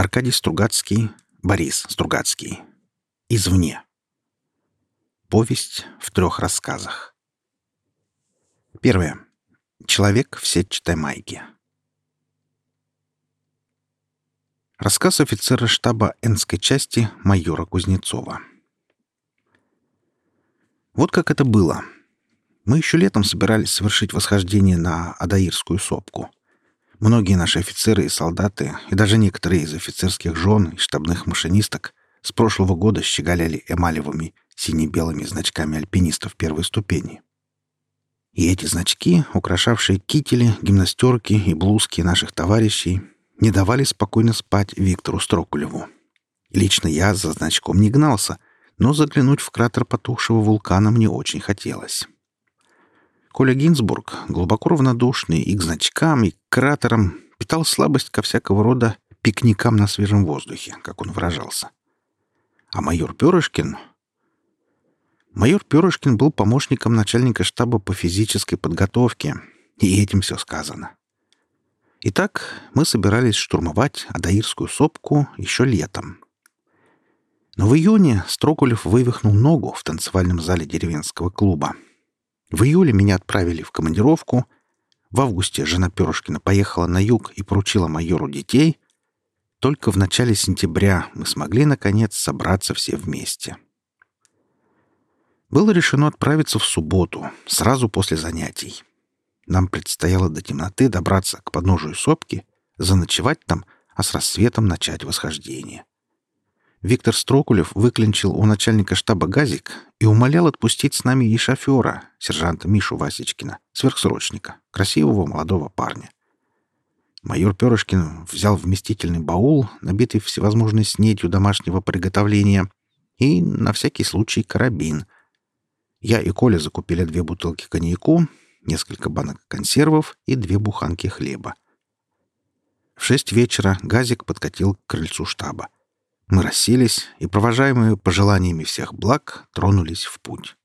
Аркадий Стругацкий, Борис Стругацкий. Извне. Повесть в трех рассказах. Первое. Человек в сетчатой майке. Рассказ офицера штаба Энской части майора Кузнецова. Вот как это было. Мы еще летом собирались совершить восхождение на Адаирскую сопку. Многие наши офицеры и солдаты, и даже некоторые из офицерских жен и штабных машинисток с прошлого года щеголяли эмалевыми сине-белыми значками альпинистов первой ступени. И эти значки, украшавшие кители, гимнастерки и блузки наших товарищей, не давали спокойно спать Виктору Строкулеву. Лично я за значком не гнался, но заглянуть в кратер потухшего вулкана мне очень хотелось. Коля Гинзбург, глубоко равнодушный и к значкам, и к кратерам, питал слабость ко всякого рода пикникам на свежем воздухе, как он выражался. А майор Перышкин... Майор Перышкин был помощником начальника штаба по физической подготовке, и этим все сказано. Итак, мы собирались штурмовать Адаирскую сопку еще летом. Но в июне Строкулев вывихнул ногу в танцевальном зале деревенского клуба. В июле меня отправили в командировку. В августе жена Перышкина поехала на юг и поручила майору детей. Только в начале сентября мы смогли, наконец, собраться все вместе. Было решено отправиться в субботу, сразу после занятий. Нам предстояло до темноты добраться к подножию сопки, заночевать там, а с рассветом начать восхождение. Виктор Строкулев выклинчил у начальника штаба газик и умолял отпустить с нами и шофера, сержанта Мишу Васечкина, сверхсрочника, красивого молодого парня. Майор Перышкин взял вместительный баул, набитый всевозможной снедью домашнего приготовления, и, на всякий случай, карабин. Я и Коля закупили две бутылки коньяку, несколько банок консервов и две буханки хлеба. В шесть вечера газик подкатил к крыльцу штаба. Мы расселись и, провожаемые пожеланиями всех благ, тронулись в путь.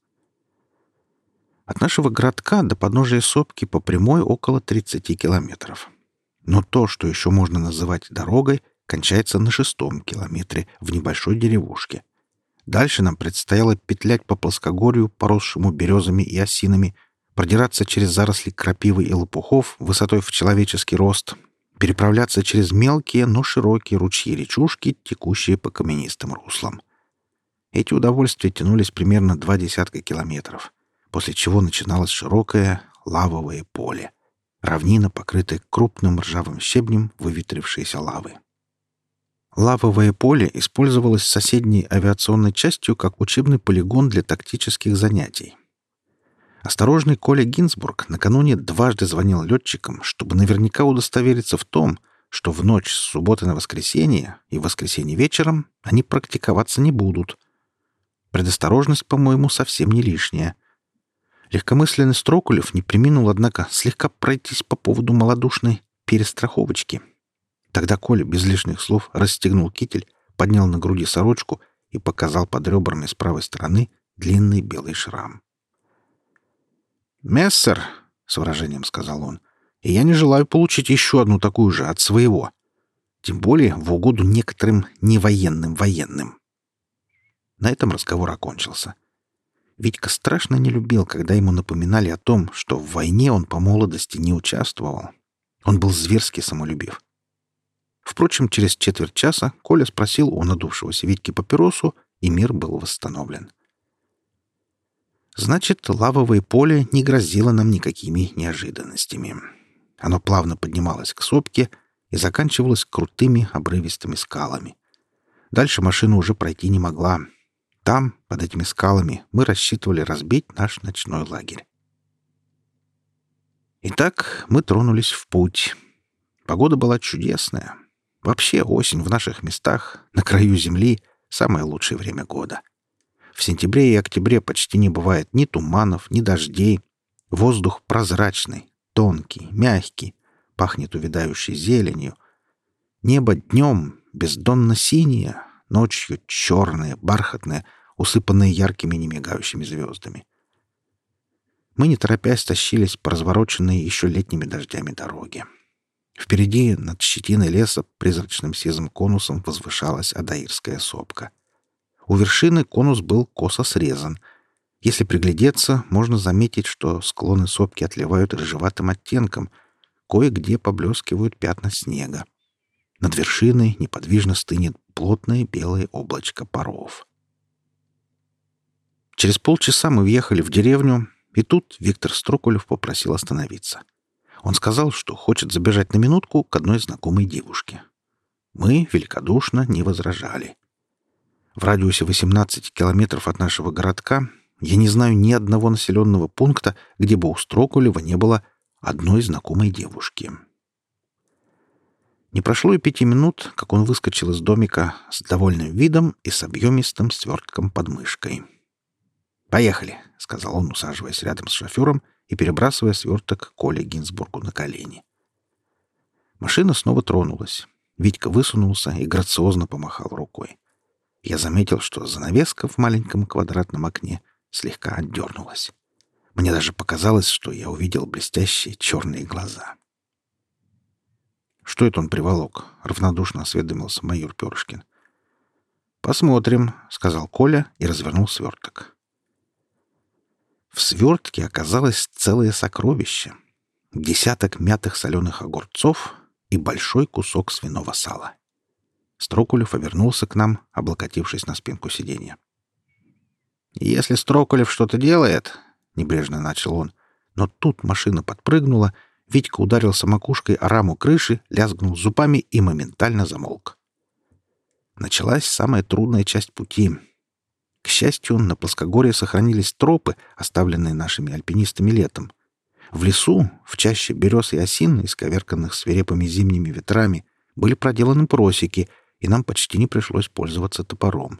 От нашего городка до подножия сопки по прямой около 30 километров. Но то, что еще можно называть дорогой, кончается на шестом километре в небольшой деревушке. Дальше нам предстояло петлять по плоскогорью, поросшему березами и осинами, продираться через заросли крапивы и лопухов высотой в человеческий рост, переправляться через мелкие, но широкие ручьи-речушки, текущие по каменистым руслам. Эти удовольствия тянулись примерно два десятка километров, после чего начиналось широкое лавовое поле, равнина, покрытая крупным ржавым щебнем выветрившейся лавы. Лавовое поле использовалось соседней авиационной частью как учебный полигон для тактических занятий. Осторожный Коля Гинзбург накануне дважды звонил летчикам, чтобы наверняка удостовериться в том, что в ночь с субботы на воскресенье и в воскресенье вечером они практиковаться не будут. Предосторожность, по-моему, совсем не лишняя. Легкомысленный Строкулев не приминул, однако, слегка пройтись по поводу малодушной перестраховочки. Тогда Коля без лишних слов расстегнул китель, поднял на груди сорочку и показал под ребрами с правой стороны длинный белый шрам. «Мессер», — с выражением сказал он, — «и я не желаю получить еще одну такую же от своего. Тем более в угоду некоторым невоенным военным». На этом разговор окончился. Витька страшно не любил, когда ему напоминали о том, что в войне он по молодости не участвовал. Он был зверски самолюбив. Впрочем, через четверть часа Коля спросил у надувшегося Витьки папиросу, и мир был восстановлен. Значит, лавовое поле не грозило нам никакими неожиданностями. Оно плавно поднималось к сопке и заканчивалось крутыми обрывистыми скалами. Дальше машина уже пройти не могла. Там, под этими скалами, мы рассчитывали разбить наш ночной лагерь. Итак, мы тронулись в путь. Погода была чудесная. Вообще осень в наших местах, на краю земли, самое лучшее время года — в сентябре и октябре почти не бывает ни туманов, ни дождей. Воздух прозрачный, тонкий, мягкий, пахнет увядающей зеленью. Небо днем бездонно синее, ночью черное, бархатное, усыпанное яркими немигающими звездами. Мы, не торопясь, тащились по развороченной еще летними дождями дороге. Впереди, над щетиной леса, призрачным сизым конусом возвышалась Адаирская сопка. У вершины конус был косо срезан. Если приглядеться, можно заметить, что склоны сопки отливают рыжеватым оттенком, кое-где поблескивают пятна снега. Над вершиной неподвижно стынет плотное белое облачко паров. Через полчаса мы въехали в деревню, и тут Виктор Строкулев попросил остановиться. Он сказал, что хочет забежать на минутку к одной знакомой девушке. Мы великодушно не возражали. В радиусе 18 километров от нашего городка я не знаю ни одного населенного пункта, где бы у Строкулева не было одной знакомой девушки. Не прошло и пяти минут, как он выскочил из домика с довольным видом и с объемистым свертком под мышкой. «Поехали», — сказал он, усаживаясь рядом с шофером и перебрасывая сверток Коле Гинзбургу на колени. Машина снова тронулась. Витька высунулся и грациозно помахал рукой. Я заметил, что занавеска в маленьком квадратном окне слегка отдернулась. Мне даже показалось, что я увидел блестящие черные глаза. «Что это он приволок?» — равнодушно осведомился майор Перышкин. «Посмотрим», — сказал Коля и развернул сверток. В свертке оказалось целое сокровище. Десяток мятых соленых огурцов и большой кусок свиного сала. Строкулев повернулся к нам, облокотившись на спинку сиденья. «Если Строкулев что-то делает...» — небрежно начал он. Но тут машина подпрыгнула, Витька ударился макушкой о раму крыши, лязгнул зубами и моментально замолк. Началась самая трудная часть пути — к счастью, на плоскогорье сохранились тропы, оставленные нашими альпинистами летом. В лесу, в чаще берез и осин, исковерканных свирепыми зимними ветрами, были проделаны просеки, и нам почти не пришлось пользоваться топором.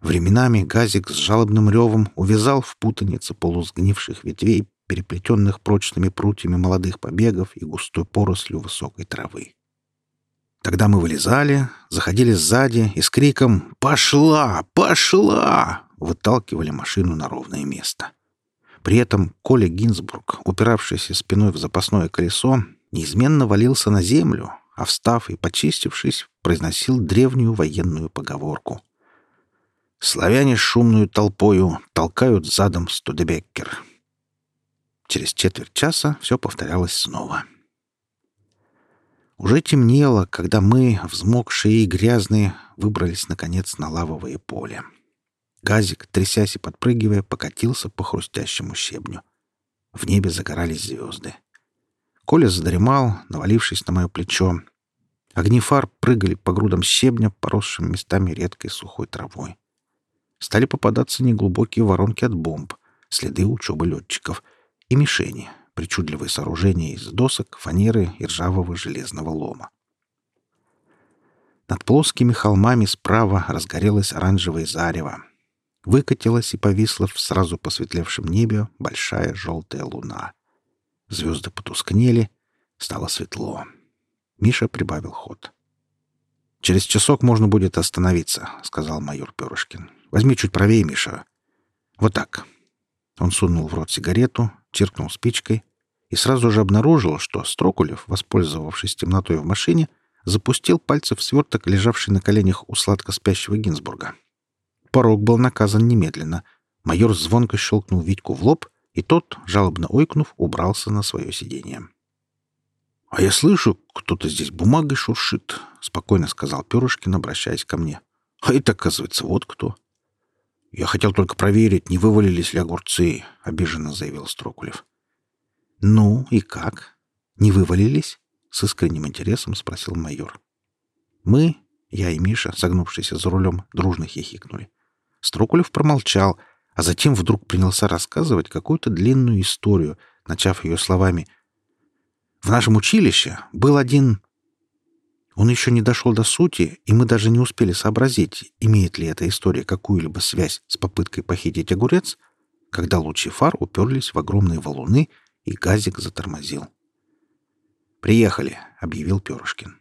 Временами газик с жалобным ревом увязал в путанице полусгнивших ветвей, переплетенных прочными прутьями молодых побегов и густой порослью высокой травы. Тогда мы вылезали, заходили сзади и с криком «Пошла! Пошла!» выталкивали машину на ровное место. При этом Коля Гинзбург, упиравшийся спиной в запасное колесо, неизменно валился на землю, а встав и почистившись, произносил древнюю военную поговорку. «Славяне шумную толпою толкают задом Студебеккер». Через четверть часа все повторялось снова. — уже темнело, когда мы, взмокшие и грязные, выбрались, наконец, на лавовое поле. Газик, трясясь и подпрыгивая, покатился по хрустящему щебню. В небе загорались звезды. Коля задремал, навалившись на мое плечо. Огни фар прыгали по грудам щебня, поросшим местами редкой сухой травой. Стали попадаться неглубокие воронки от бомб, следы учебы летчиков и мишени — причудливые сооружения из досок, фанеры и ржавого железного лома. Над плоскими холмами справа разгорелось оранжевое зарево. Выкатилась и повисла в сразу посветлевшем небе большая желтая луна. Звезды потускнели, стало светло. Миша прибавил ход. «Через часок можно будет остановиться», — сказал майор Перышкин. «Возьми чуть правее, Миша. Вот так». Он сунул в рот сигарету, чиркнул спичкой и сразу же обнаружил, что Строкулев, воспользовавшись темнотой в машине, запустил пальцы в сверток, лежавший на коленях у сладко спящего Гинзбурга. Порог был наказан немедленно. Майор звонко щелкнул Витьку в лоб, и тот, жалобно ойкнув, убрался на свое сиденье. «А я слышу, кто-то здесь бумагой шуршит», — спокойно сказал Перышкин, обращаясь ко мне. «А это, оказывается, вот кто». «Я хотел только проверить, не вывалились ли огурцы», — обиженно заявил Строкулев. «Ну и как? Не вывалились?» — с искренним интересом спросил майор. Мы, я и Миша, согнувшиеся за рулем, дружно хихикнули. Строкулев промолчал, а затем вдруг принялся рассказывать какую-то длинную историю, начав ее словами «В нашем училище был один он еще не дошел до сути, и мы даже не успели сообразить, имеет ли эта история какую-либо связь с попыткой похитить огурец, когда лучи фар уперлись в огромные валуны, и газик затормозил. «Приехали», — объявил Перышкин.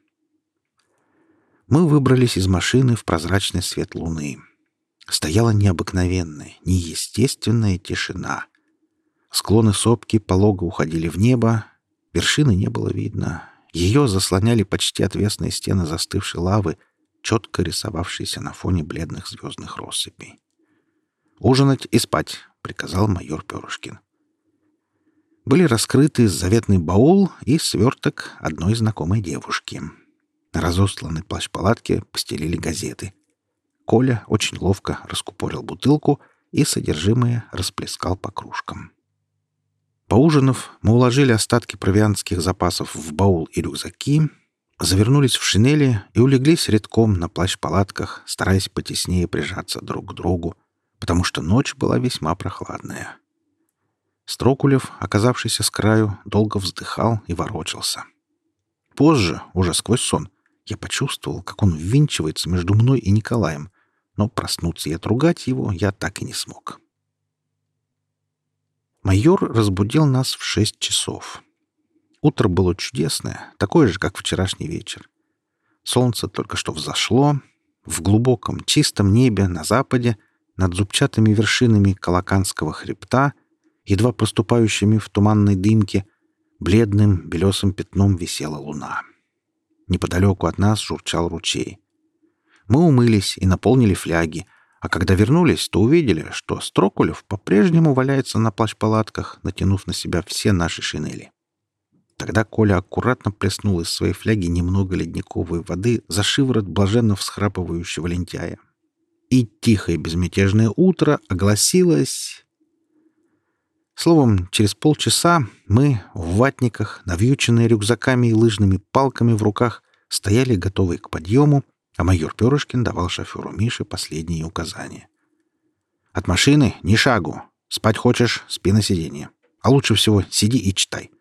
Мы выбрались из машины в прозрачный свет луны. Стояла необыкновенная, неестественная тишина. Склоны сопки полого уходили в небо, вершины не было видно, Ее заслоняли почти отвесные стены застывшей лавы, четко рисовавшиеся на фоне бледных звездных россыпей. «Ужинать и спать», — приказал майор Перышкин. Были раскрыты заветный баул и сверток одной знакомой девушки. На разосланной плащ-палатке постелили газеты. Коля очень ловко раскупорил бутылку и содержимое расплескал по кружкам. Поужинав, мы уложили остатки провианских запасов в баул и рюкзаки, завернулись в шинели и улеглись редком на плащ-палатках, стараясь потеснее прижаться друг к другу, потому что ночь была весьма прохладная. Строкулев, оказавшийся с краю, долго вздыхал и ворочался. Позже, уже сквозь сон, я почувствовал, как он ввинчивается между мной и Николаем, но проснуться и отругать его я так и не смог. Майор разбудил нас в шесть часов. Утро было чудесное, такое же, как вчерашний вечер. Солнце только что взошло. В глубоком чистом небе на западе, над зубчатыми вершинами Калаканского хребта, едва проступающими в туманной дымке, бледным белесым пятном висела луна. Неподалеку от нас журчал ручей. Мы умылись и наполнили фляги, а когда вернулись, то увидели, что Строкулев по-прежнему валяется на плащ-палатках, натянув на себя все наши шинели. Тогда Коля аккуратно плеснул из своей фляги немного ледниковой воды за шиворот блаженно всхрапывающего лентяя. И тихое безмятежное утро огласилось... Словом, через полчаса мы в ватниках, навьюченные рюкзаками и лыжными палками в руках, стояли готовые к подъему, а майор Перышкин давал шоферу Мише последние указания. «От машины ни шагу. Спать хочешь — спи на сиденье. А лучше всего сиди и читай.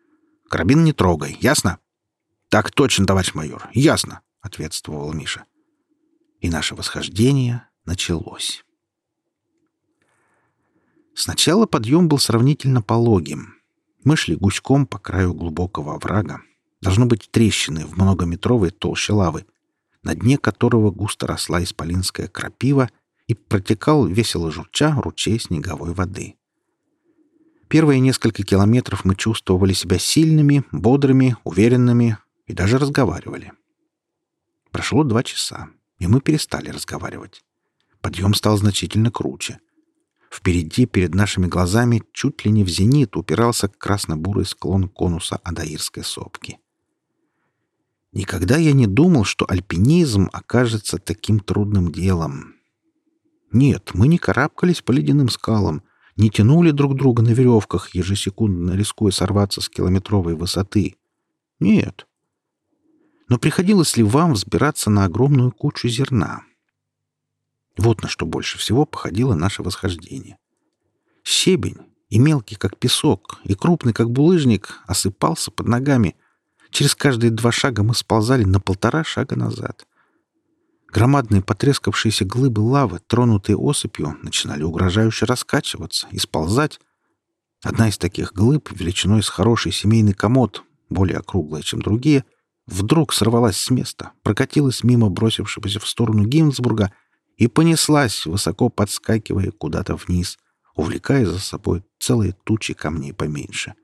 Карабин не трогай, ясно?» «Так точно, товарищ майор, ясно», — ответствовал Миша. И наше восхождение началось. Сначала подъем был сравнительно пологим. Мы шли гуськом по краю глубокого оврага. Должно быть трещины в многометровой толще лавы, на дне которого густо росла исполинская крапива и протекал весело журча ручей снеговой воды. Первые несколько километров мы чувствовали себя сильными, бодрыми, уверенными и даже разговаривали. Прошло два часа, и мы перестали разговаривать. Подъем стал значительно круче. Впереди, перед нашими глазами, чуть ли не в зенит упирался красно-бурый склон конуса Адаирской сопки. Никогда я не думал, что альпинизм окажется таким трудным делом. Нет, мы не карабкались по ледяным скалам, не тянули друг друга на веревках, ежесекундно рискуя сорваться с километровой высоты. Нет. Но приходилось ли вам взбираться на огромную кучу зерна? Вот на что больше всего походило наше восхождение. Щебень, и мелкий, как песок, и крупный, как булыжник, осыпался под ногами, Через каждые два шага мы сползали на полтора шага назад. Громадные потрескавшиеся глыбы лавы, тронутые осыпью, начинали угрожающе раскачиваться и сползать. Одна из таких глыб, величиной с хороший семейный комод, более округлая, чем другие, вдруг сорвалась с места, прокатилась мимо бросившегося в сторону Гинзбурга и понеслась, высоко подскакивая куда-то вниз, увлекая за собой целые тучи камней поменьше.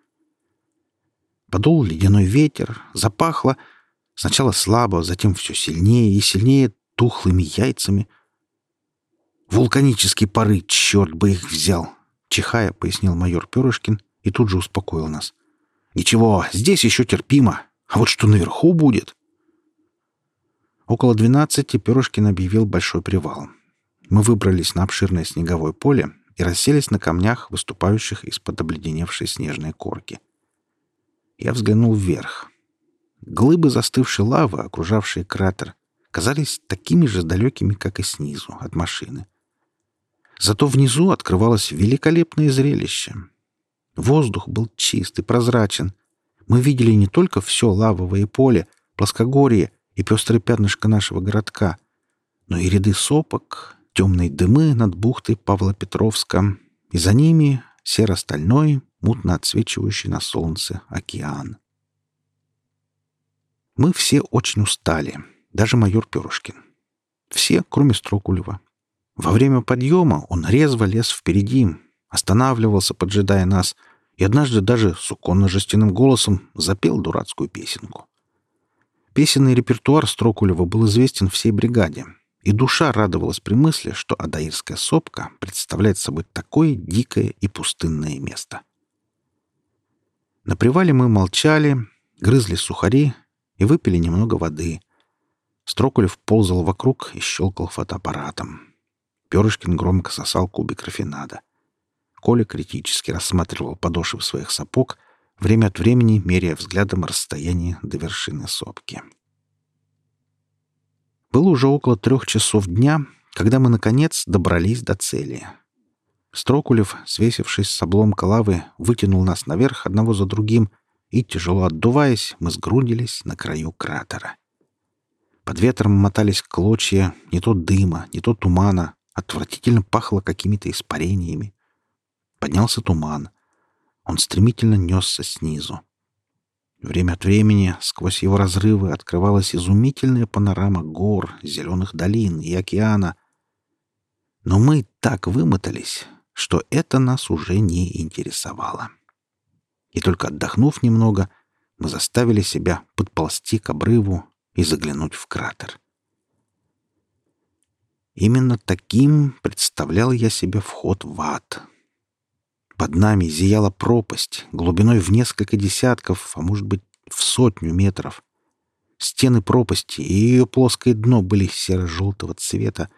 Подул ледяной ветер, запахло сначала слабо, затем все сильнее и сильнее тухлыми яйцами. «Вулканические пары, черт бы их взял!» — чихая, пояснил майор Перышкин и тут же успокоил нас. «Ничего, здесь еще терпимо, а вот что наверху будет?» Около двенадцати Перышкин объявил большой привал. Мы выбрались на обширное снеговое поле и расселись на камнях, выступающих из-под обледеневшей снежной корки. Я взглянул вверх. Глыбы застывшей лавы, окружавшие кратер, казались такими же далекими, как и снизу, от машины. Зато внизу открывалось великолепное зрелище. Воздух был чист и прозрачен. Мы видели не только все лавовое поле, плоскогорье и пестрое пятнышко нашего городка, но и ряды сопок, темные дымы над бухтой Павла-Петровска, и за ними серо-стальной, мутно отсвечивающий на солнце океан. Мы все очень устали, даже майор Перышкин. Все, кроме Строкулева. Во время подъема он резво лез впереди, останавливался, поджидая нас, и однажды даже суконно-жестяным голосом запел дурацкую песенку. Песенный репертуар Строкулева был известен всей бригаде, и душа радовалась при мысли, что Адаирская сопка представляет собой такое дикое и пустынное место. На привале мы молчали, грызли сухари и выпили немного воды. Строкулев ползал вокруг и щелкал фотоаппаратом. Перышкин громко сосал кубик рафинада. Коля критически рассматривал подошвы своих сапог, время от времени меряя взглядом расстояние до вершины сопки. Было уже около трех часов дня, когда мы, наконец, добрались до цели. Строкулев, свесившись с обломка лавы, вытянул нас наверх одного за другим, и, тяжело отдуваясь, мы сгрудились на краю кратера. Под ветром мотались клочья не то дыма, не то тумана, отвратительно пахло какими-то испарениями. Поднялся туман. Он стремительно несся снизу. Время от времени сквозь его разрывы открывалась изумительная панорама гор, зеленых долин и океана. Но мы так вымотались, что это нас уже не интересовало. И только отдохнув немного, мы заставили себя подползти к обрыву и заглянуть в кратер. Именно таким представлял я себе вход в ад. Под нами зияла пропасть, глубиной в несколько десятков, а может быть, в сотню метров. Стены пропасти и ее плоское дно были серо-желтого цвета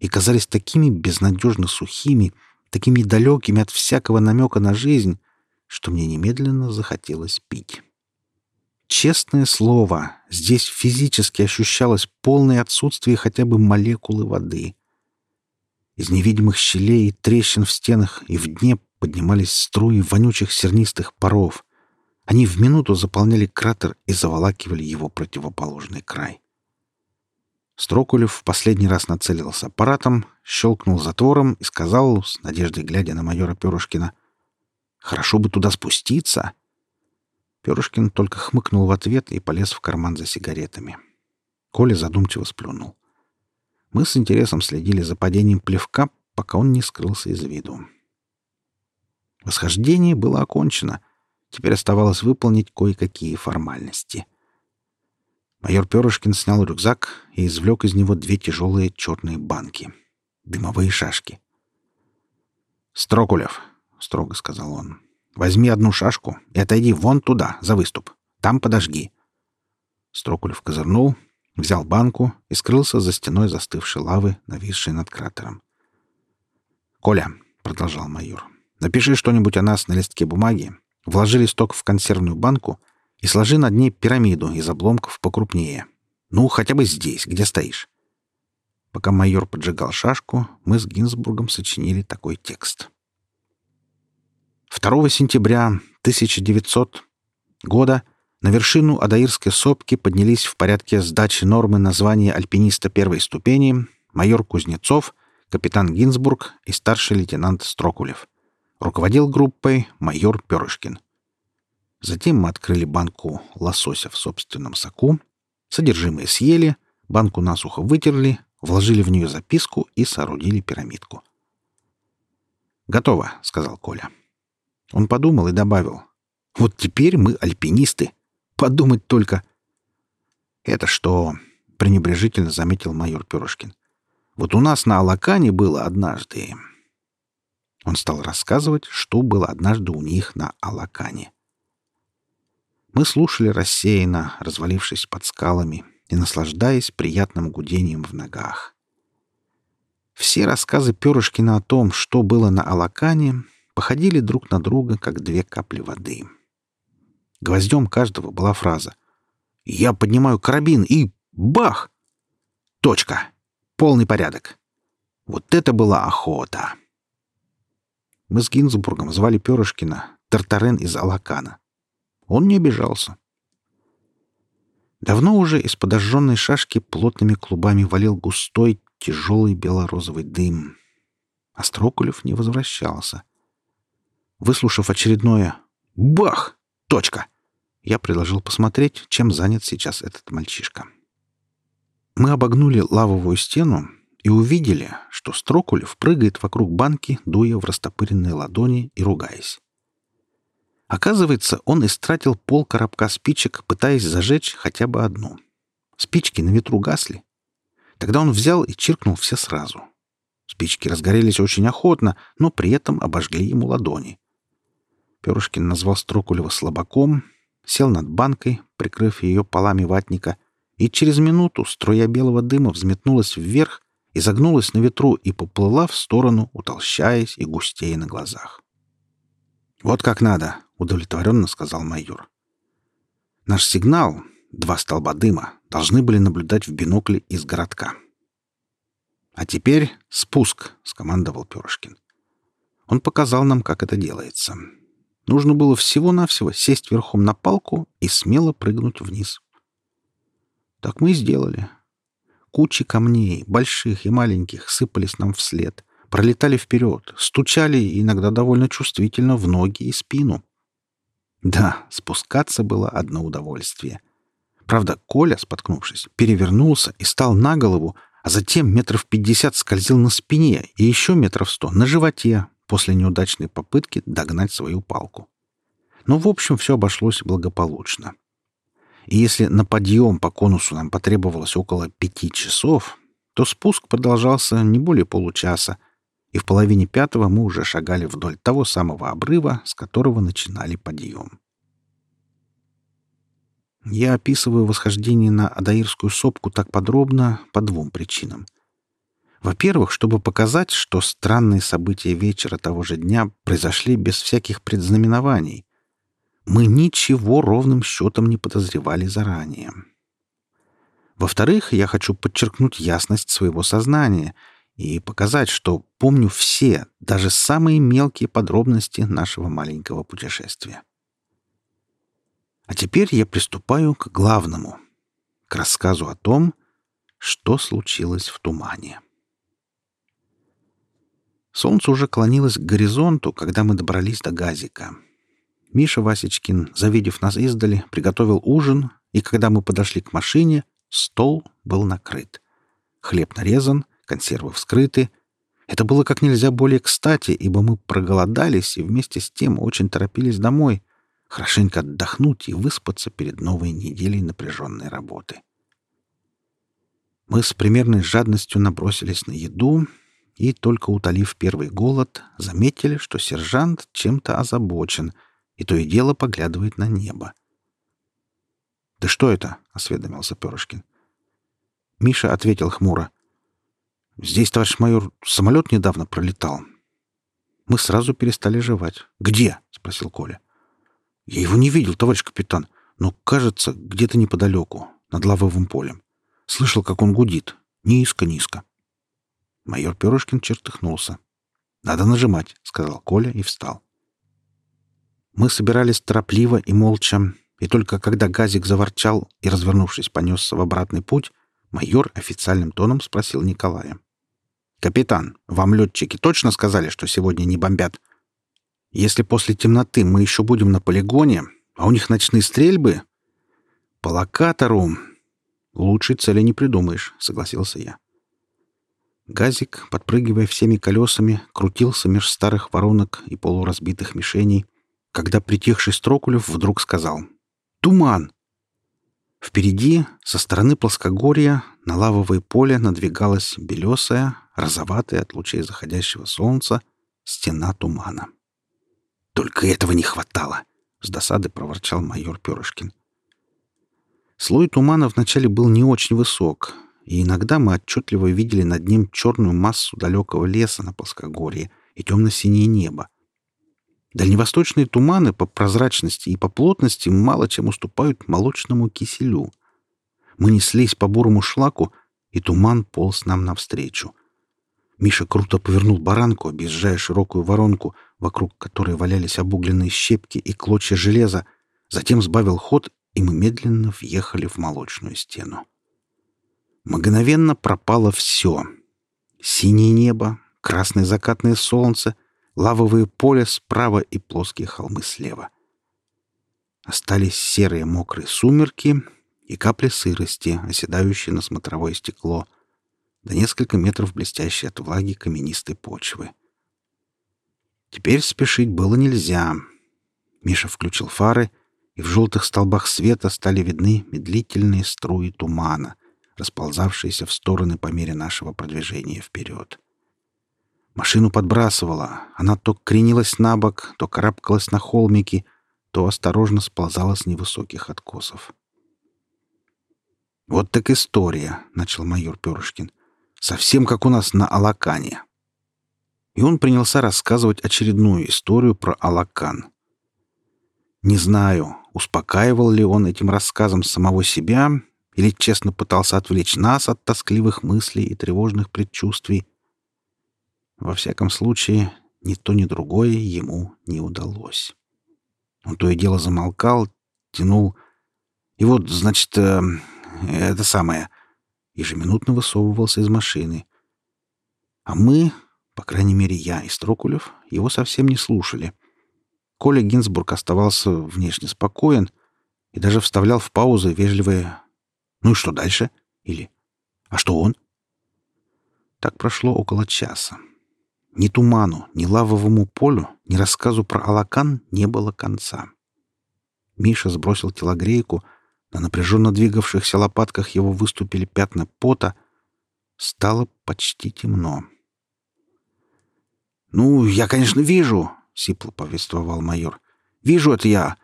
и казались такими безнадежно сухими, такими далекими от всякого намека на жизнь, что мне немедленно захотелось пить. Честное слово, здесь физически ощущалось полное отсутствие хотя бы молекулы воды. Из невидимых щелей и трещин в стенах и в дне поднимались струи вонючих сернистых паров. Они в минуту заполняли кратер и заволакивали его противоположный край. Строкулев в последний раз нацелился аппаратом, щелкнул затвором и сказал, с надеждой глядя на майора Перышкина, «Хорошо бы туда спуститься». Перышкин только хмыкнул в ответ и полез в карман за сигаретами. Коля задумчиво сплюнул. Мы с интересом следили за падением плевка, пока он не скрылся из виду. Восхождение было окончено. Теперь оставалось выполнить кое-какие формальности. Майор Перышкин снял рюкзак и извлек из него две тяжелые черные банки. Дымовые шашки. «Строкулев», — строго сказал он, — «возьми одну шашку и отойди вон туда, за выступ. Там подожги». Строкулев козырнул, взял банку и скрылся за стеной застывшей лавы, нависшей над кратером. «Коля», — продолжал майор, Напиши что-нибудь о нас на листке бумаги, вложи листок в консервную банку и сложи над ней пирамиду из обломков покрупнее. Ну, хотя бы здесь, где стоишь. Пока майор поджигал шашку, мы с Гинзбургом сочинили такой текст. 2 сентября 1900 года на вершину Адаирской сопки поднялись в порядке сдачи нормы названия альпиниста первой ступени майор Кузнецов, капитан Гинзбург и старший лейтенант Строкулев. Руководил группой майор Перышкин. Затем мы открыли банку лосося в собственном соку, содержимое съели, банку насухо вытерли, вложили в нее записку и соорудили пирамидку. «Готово», — сказал Коля. Он подумал и добавил. «Вот теперь мы альпинисты. Подумать только». «Это что?» — пренебрежительно заметил майор Перышкин. «Вот у нас на Алакане было однажды. Он стал рассказывать, что было однажды у них на Алакане. Мы слушали рассеянно, развалившись под скалами и наслаждаясь приятным гудением в ногах. Все рассказы Перышкина о том, что было на Алакане, походили друг на друга, как две капли воды. Гвоздем каждого была фраза «Я поднимаю карабин и... бах!» Точка. Полный порядок. Вот это была охота. Мы с Гинзбургом звали Перышкина Тартарен из Алакана. Он не обижался. Давно уже из подожженной шашки плотными клубами валил густой, тяжелый бело-розовый дым. Острокулев не возвращался. Выслушав очередное «Бах! Точка!», я предложил посмотреть, чем занят сейчас этот мальчишка. Мы обогнули лавовую стену и увидели, что Строкулев прыгает вокруг банки, дуя в растопыренные ладони и ругаясь. Оказывается, он истратил пол коробка спичек, пытаясь зажечь хотя бы одну. Спички на ветру гасли. Тогда он взял и чиркнул все сразу. Спички разгорелись очень охотно, но при этом обожгли ему ладони. Перышкин назвал Строкулева слабаком, сел над банкой, прикрыв ее полами ватника, и через минуту струя белого дыма взметнулась вверх, изогнулась на ветру и поплыла в сторону, утолщаясь и густея на глазах. «Вот как надо», — удовлетворенно сказал майор. «Наш сигнал, два столба дыма, должны были наблюдать в бинокле из городка». «А теперь спуск», — скомандовал Перышкин. Он показал нам, как это делается. Нужно было всего-навсего сесть верхом на палку и смело прыгнуть вниз. Так мы и сделали. Кучи камней, больших и маленьких, сыпались нам вслед, пролетали вперед, стучали иногда довольно чувствительно в ноги и спину. Да, спускаться было одно удовольствие. Правда, Коля, споткнувшись, перевернулся и стал на голову, а затем метров пятьдесят скользил на спине и еще метров сто на животе после неудачной попытки догнать свою палку. Но, в общем, все обошлось благополучно. И если на подъем по конусу нам потребовалось около пяти часов, то спуск продолжался не более получаса, и в половине пятого мы уже шагали вдоль того самого обрыва, с которого начинали подъем. Я описываю восхождение на Адаирскую сопку так подробно по двум причинам. Во-первых, чтобы показать, что странные события вечера того же дня произошли без всяких предзнаменований, мы ничего ровным счетом не подозревали заранее. Во-вторых, я хочу подчеркнуть ясность своего сознания и показать, что помню все, даже самые мелкие подробности нашего маленького путешествия. А теперь я приступаю к главному, к рассказу о том, что случилось в тумане. Солнце уже клонилось к горизонту, когда мы добрались до газика — Миша Васечкин, завидев нас издали, приготовил ужин, и когда мы подошли к машине, стол был накрыт. Хлеб нарезан, консервы вскрыты. Это было как нельзя более кстати, ибо мы проголодались и вместе с тем очень торопились домой, хорошенько отдохнуть и выспаться перед новой неделей напряженной работы. Мы с примерной жадностью набросились на еду и, только утолив первый голод, заметили, что сержант чем-то озабочен — и то и дело поглядывает на небо. «Да что это?» — осведомился Перышкин. Миша ответил хмуро. «Здесь, товарищ майор, самолет недавно пролетал». Мы сразу перестали жевать. «Где?» — спросил Коля. «Я его не видел, товарищ капитан, но, кажется, где-то неподалеку, над лавовым полем. Слышал, как он гудит. Низко-низко». Майор Перышкин чертыхнулся. «Надо нажимать», — сказал Коля и встал. Мы собирались торопливо и молча, и только когда газик заворчал и, развернувшись, понесся в обратный путь, майор официальным тоном спросил Николая. «Капитан, вам летчики точно сказали, что сегодня не бомбят? Если после темноты мы еще будем на полигоне, а у них ночные стрельбы...» «По локатору...» «Лучшей цели не придумаешь», — согласился я. Газик, подпрыгивая всеми колесами, крутился меж старых воронок и полуразбитых мишеней, когда притихший Строкулев вдруг сказал «Туман!». Впереди, со стороны плоскогорья, на лавовое поле надвигалась белесая, розоватая от лучей заходящего солнца, стена тумана. «Только этого не хватало!» — с досады проворчал майор Перышкин. Слой тумана вначале был не очень высок, и иногда мы отчетливо видели над ним черную массу далекого леса на плоскогорье и темно-синее небо, Дальневосточные туманы по прозрачности и по плотности мало чем уступают молочному киселю. Мы неслись по бурому шлаку, и туман полз нам навстречу. Миша круто повернул баранку, объезжая широкую воронку, вокруг которой валялись обугленные щепки и клочья железа, затем сбавил ход, и мы медленно въехали в молочную стену. Мгновенно пропало все. Синее небо, красное закатное солнце — лавовые поля справа и плоские холмы слева. Остались серые мокрые сумерки и капли сырости, оседающие на смотровое стекло, да несколько метров блестящей от влаги каменистой почвы. Теперь спешить было нельзя. Миша включил фары, и в желтых столбах света стали видны медлительные струи тумана, расползавшиеся в стороны по мере нашего продвижения вперед. Машину подбрасывала, она то кренилась на бок, то карабкалась на холмики, то осторожно сползала с невысоких откосов. «Вот так история», — начал майор Перышкин. «Совсем как у нас на Алакане». И он принялся рассказывать очередную историю про Алакан. Не знаю, успокаивал ли он этим рассказом самого себя или честно пытался отвлечь нас от тоскливых мыслей и тревожных предчувствий. Во всяком случае, ни то, ни другое ему не удалось. Он то и дело замолкал, тянул. И вот, значит, э, это самое, ежеминутно высовывался из машины. А мы, по крайней мере, я и Строкулев, его совсем не слушали. Коля Гинзбург оставался внешне спокоен и даже вставлял в паузы вежливые «Ну и что дальше?» или «А что он?» Так прошло около часа. Ни туману, ни лавовому полю, ни рассказу про Алакан не было конца. Миша сбросил телогрейку, на напряженно двигавшихся лопатках его выступили пятна пота. Стало почти темно. «Ну, я, конечно, вижу», — сипло повествовал майор. «Вижу это я».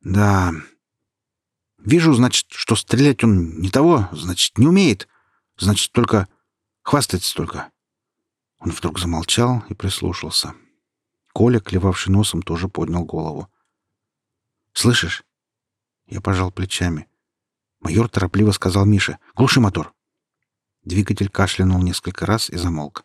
«Да, Вижу, значит, что стрелять он не того, значит, не умеет. Значит, только хвастается только. Он вдруг замолчал и прислушался. Коля, клевавший носом, тоже поднял голову. «Слышишь?» Я пожал плечами. Майор торопливо сказал Мише. «Глуши мотор!» Двигатель кашлянул несколько раз и замолк.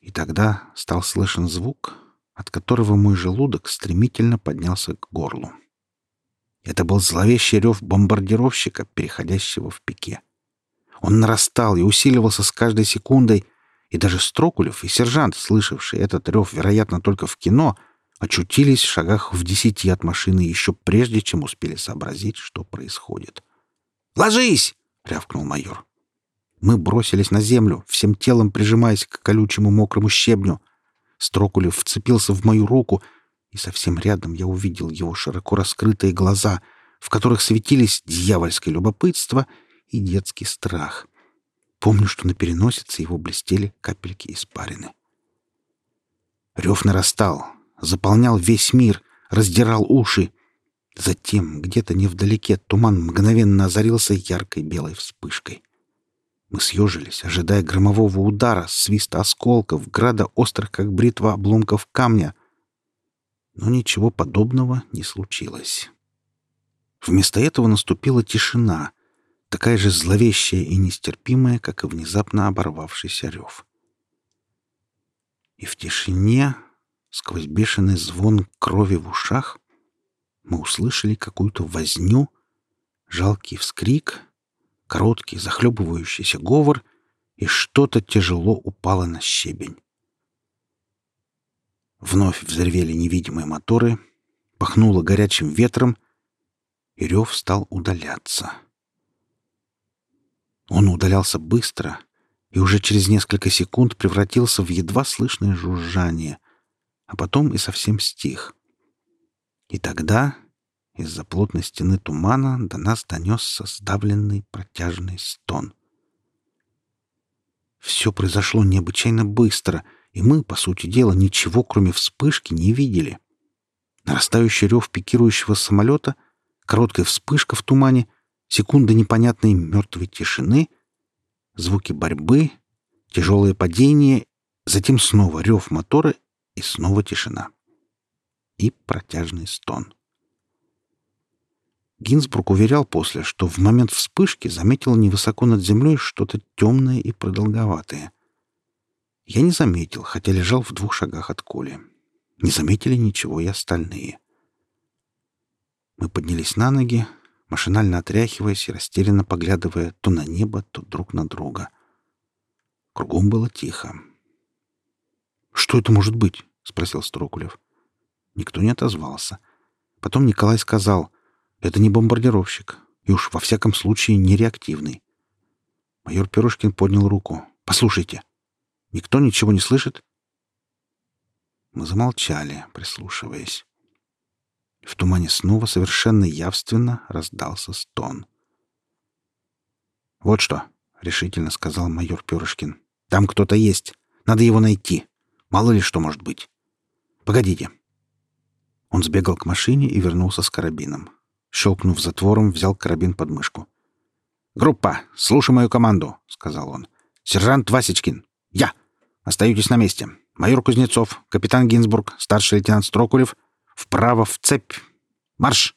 И тогда стал слышен звук, от которого мой желудок стремительно поднялся к горлу. Это был зловещий рев бомбардировщика, переходящего в пике. Он нарастал и усиливался с каждой секундой, и даже Строкулев и сержант, слышавший этот рев, вероятно, только в кино, очутились в шагах в десяти от машины еще прежде, чем успели сообразить, что происходит. «Ложись!» — рявкнул майор. Мы бросились на землю, всем телом прижимаясь к колючему мокрому щебню. Строкулев вцепился в мою руку — и совсем рядом я увидел его широко раскрытые глаза, в которых светились дьявольское любопытство и детский страх. Помню, что на переносице его блестели капельки испарины. Рев нарастал, заполнял весь мир, раздирал уши. Затем, где-то невдалеке, туман мгновенно озарился яркой белой вспышкой. Мы съежились, ожидая громового удара, свиста осколков, града острых, как бритва обломков камня — но ничего подобного не случилось. Вместо этого наступила тишина, такая же зловещая и нестерпимая, как и внезапно оборвавшийся рев. И в тишине, сквозь бешеный звон крови в ушах, мы услышали какую-то возню, жалкий вскрик, короткий захлебывающийся говор, и что-то тяжело упало на щебень. Вновь взревели невидимые моторы, пахнуло горячим ветром, и рев стал удаляться. Он удалялся быстро и уже через несколько секунд превратился в едва слышное жужжание, а потом и совсем стих. И тогда из-за плотной стены тумана до нас донесся сдавленный протяжный стон. Все произошло необычайно быстро — и мы, по сути дела, ничего, кроме вспышки, не видели. Нарастающий рев пикирующего самолета, короткая вспышка в тумане, секунды непонятной мертвой тишины, звуки борьбы, тяжелое падение, затем снова рев мотора и снова тишина. И протяжный стон. Гинзбург уверял после, что в момент вспышки заметил невысоко над землей что-то темное и продолговатое. Я не заметил, хотя лежал в двух шагах от Коли. Не заметили ничего и остальные. Мы поднялись на ноги, машинально отряхиваясь и растерянно поглядывая то на небо, то друг на друга. Кругом было тихо. «Что это может быть?» — спросил Строкулев. Никто не отозвался. Потом Николай сказал, «Это не бомбардировщик, и уж во всяком случае не реактивный». Майор Пирушкин поднял руку. «Послушайте». Никто ничего не слышит?» Мы замолчали, прислушиваясь. В тумане снова совершенно явственно раздался стон. «Вот что», — решительно сказал майор Перышкин. «Там кто-то есть. Надо его найти. Мало ли что может быть. Погодите». Он сбегал к машине и вернулся с карабином. Щелкнув затвором, взял карабин под мышку. «Группа, слушай мою команду», — сказал он. «Сержант Васечкин. Я. Остаетесь на месте. Майор Кузнецов, капитан Гинзбург, старший лейтенант Строкулев. Вправо в цепь. Марш!»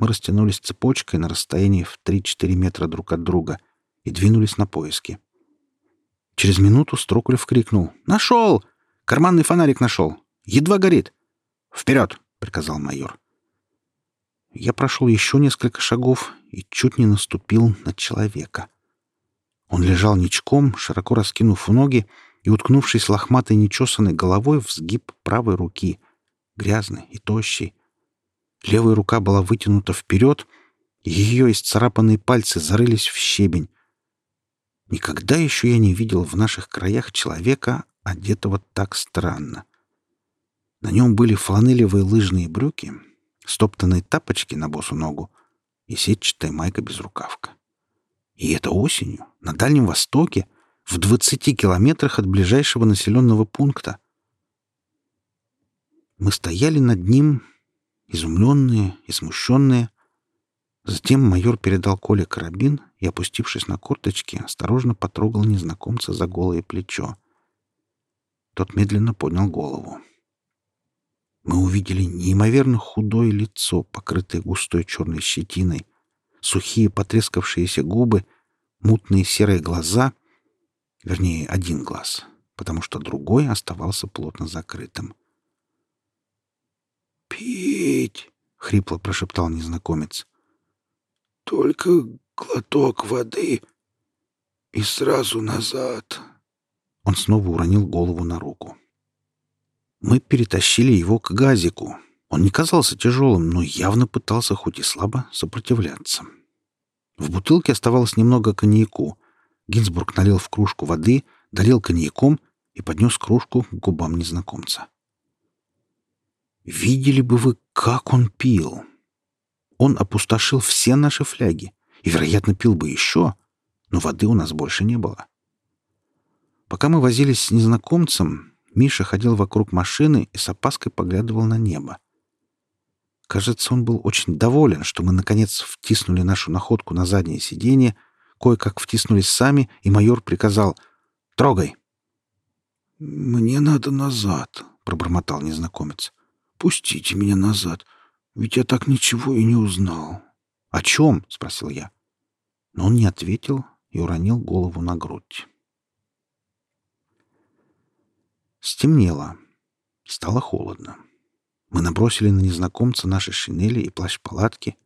Мы растянулись цепочкой на расстоянии в 3-4 метра друг от друга и двинулись на поиски. Через минуту Строкулев крикнул. «Нашел! Карманный фонарик нашел! Едва горит!» «Вперед!» — приказал майор. Я прошел еще несколько шагов и чуть не наступил на человека. Он лежал ничком, широко раскинув ноги и уткнувшись лохматой нечесанной головой в сгиб правой руки, грязный и тощий. Левая рука была вытянута вперед, и ее исцарапанные пальцы зарылись в щебень. Никогда еще я не видел в наших краях человека, одетого так странно. На нем были фланелевые лыжные брюки, стоптанные тапочки на босу ногу и сетчатая майка-безрукавка. И это осенью, на Дальнем Востоке, в 20 километрах от ближайшего населенного пункта. Мы стояли над ним, изумленные и смущенные. Затем майор передал Коле карабин и, опустившись на корточки, осторожно потрогал незнакомца за голое плечо. Тот медленно поднял голову мы увидели неимоверно худое лицо, покрытое густой черной щетиной, сухие потрескавшиеся губы, мутные серые глаза, вернее, один глаз, потому что другой оставался плотно закрытым. «Пить!» — хрипло прошептал незнакомец. «Только глоток воды и сразу назад!» Он снова уронил голову на руку. Мы перетащили его к газику. Он не казался тяжелым, но явно пытался хоть и слабо сопротивляться. В бутылке оставалось немного коньяку. Гинзбург налил в кружку воды, долил коньяком и поднес кружку к губам незнакомца. Видели бы вы, как он пил. Он опустошил все наши фляги и, вероятно, пил бы еще, но воды у нас больше не было. Пока мы возились с незнакомцем, Миша ходил вокруг машины и с опаской поглядывал на небо. Кажется, он был очень доволен, что мы, наконец, втиснули нашу находку на заднее сиденье, кое-как втиснулись сами, и майор приказал «Трогай!» «Мне надо назад», — пробормотал незнакомец. «Пустите меня назад, ведь я так ничего и не узнал». «О чем?» — спросил я. Но он не ответил и уронил голову на грудь. Стемнело. Стало холодно. Мы набросили на незнакомца наши шинели и плащ-палатки,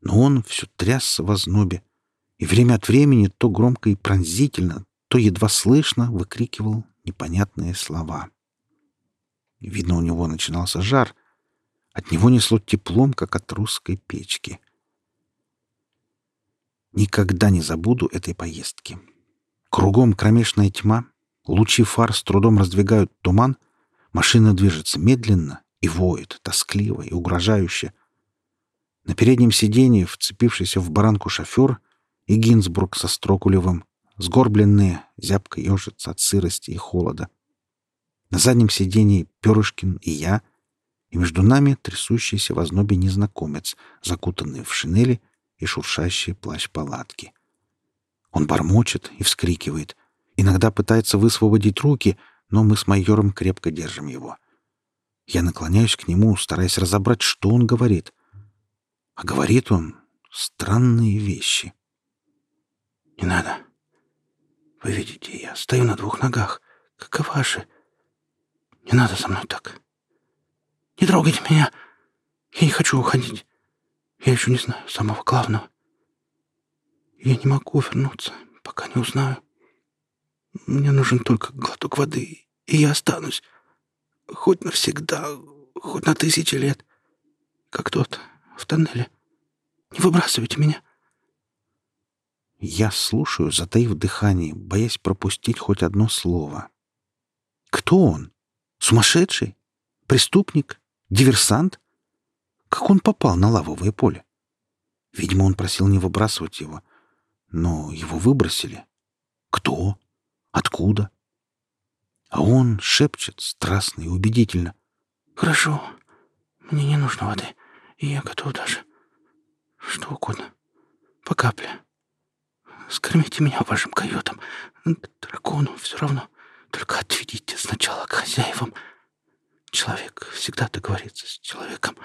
но он все трясся в ознобе и время от времени то громко и пронзительно, то едва слышно выкрикивал непонятные слова. Видно, у него начинался жар. От него несло теплом, как от русской печки. Никогда не забуду этой поездки. Кругом кромешная тьма, Лучи фар с трудом раздвигают туман, машина движется медленно и воет, тоскливо и угрожающе. На переднем сиденье, вцепившийся в баранку шофер, и Гинзбург со Строкулевым, сгорбленные, зябко ежатся от сырости и холода. На заднем сиденье Перышкин и я, и между нами трясущийся в ознобе незнакомец, закутанный в шинели и шуршащий плащ палатки. Он бормочет и вскрикивает — Иногда пытается высвободить руки, но мы с майором крепко держим его. Я наклоняюсь к нему, стараясь разобрать, что он говорит. А говорит он странные вещи. «Не надо. Вы видите, я стою на двух ногах, как и ваши. Не надо со мной так. Не трогайте меня. Я не хочу уходить. Я еще не знаю самого главного. Я не могу вернуться, пока не узнаю, мне нужен только глоток воды, и я останусь. Хоть навсегда, хоть на тысячи лет. Как тот в тоннеле. Не выбрасывайте меня. Я слушаю, затаив дыхание, боясь пропустить хоть одно слово. Кто он? Сумасшедший? Преступник? Диверсант? Как он попал на лавовое поле? Видимо, он просил не выбрасывать его. Но его выбросили. Кто? Откуда? А он шепчет страстно и убедительно. «Хорошо. Мне не нужно воды. И я готов даже. Что угодно. По капле. Скормите меня вашим койотам. Дракону все равно. Только отведите сначала к хозяевам. Человек всегда договорится с человеком».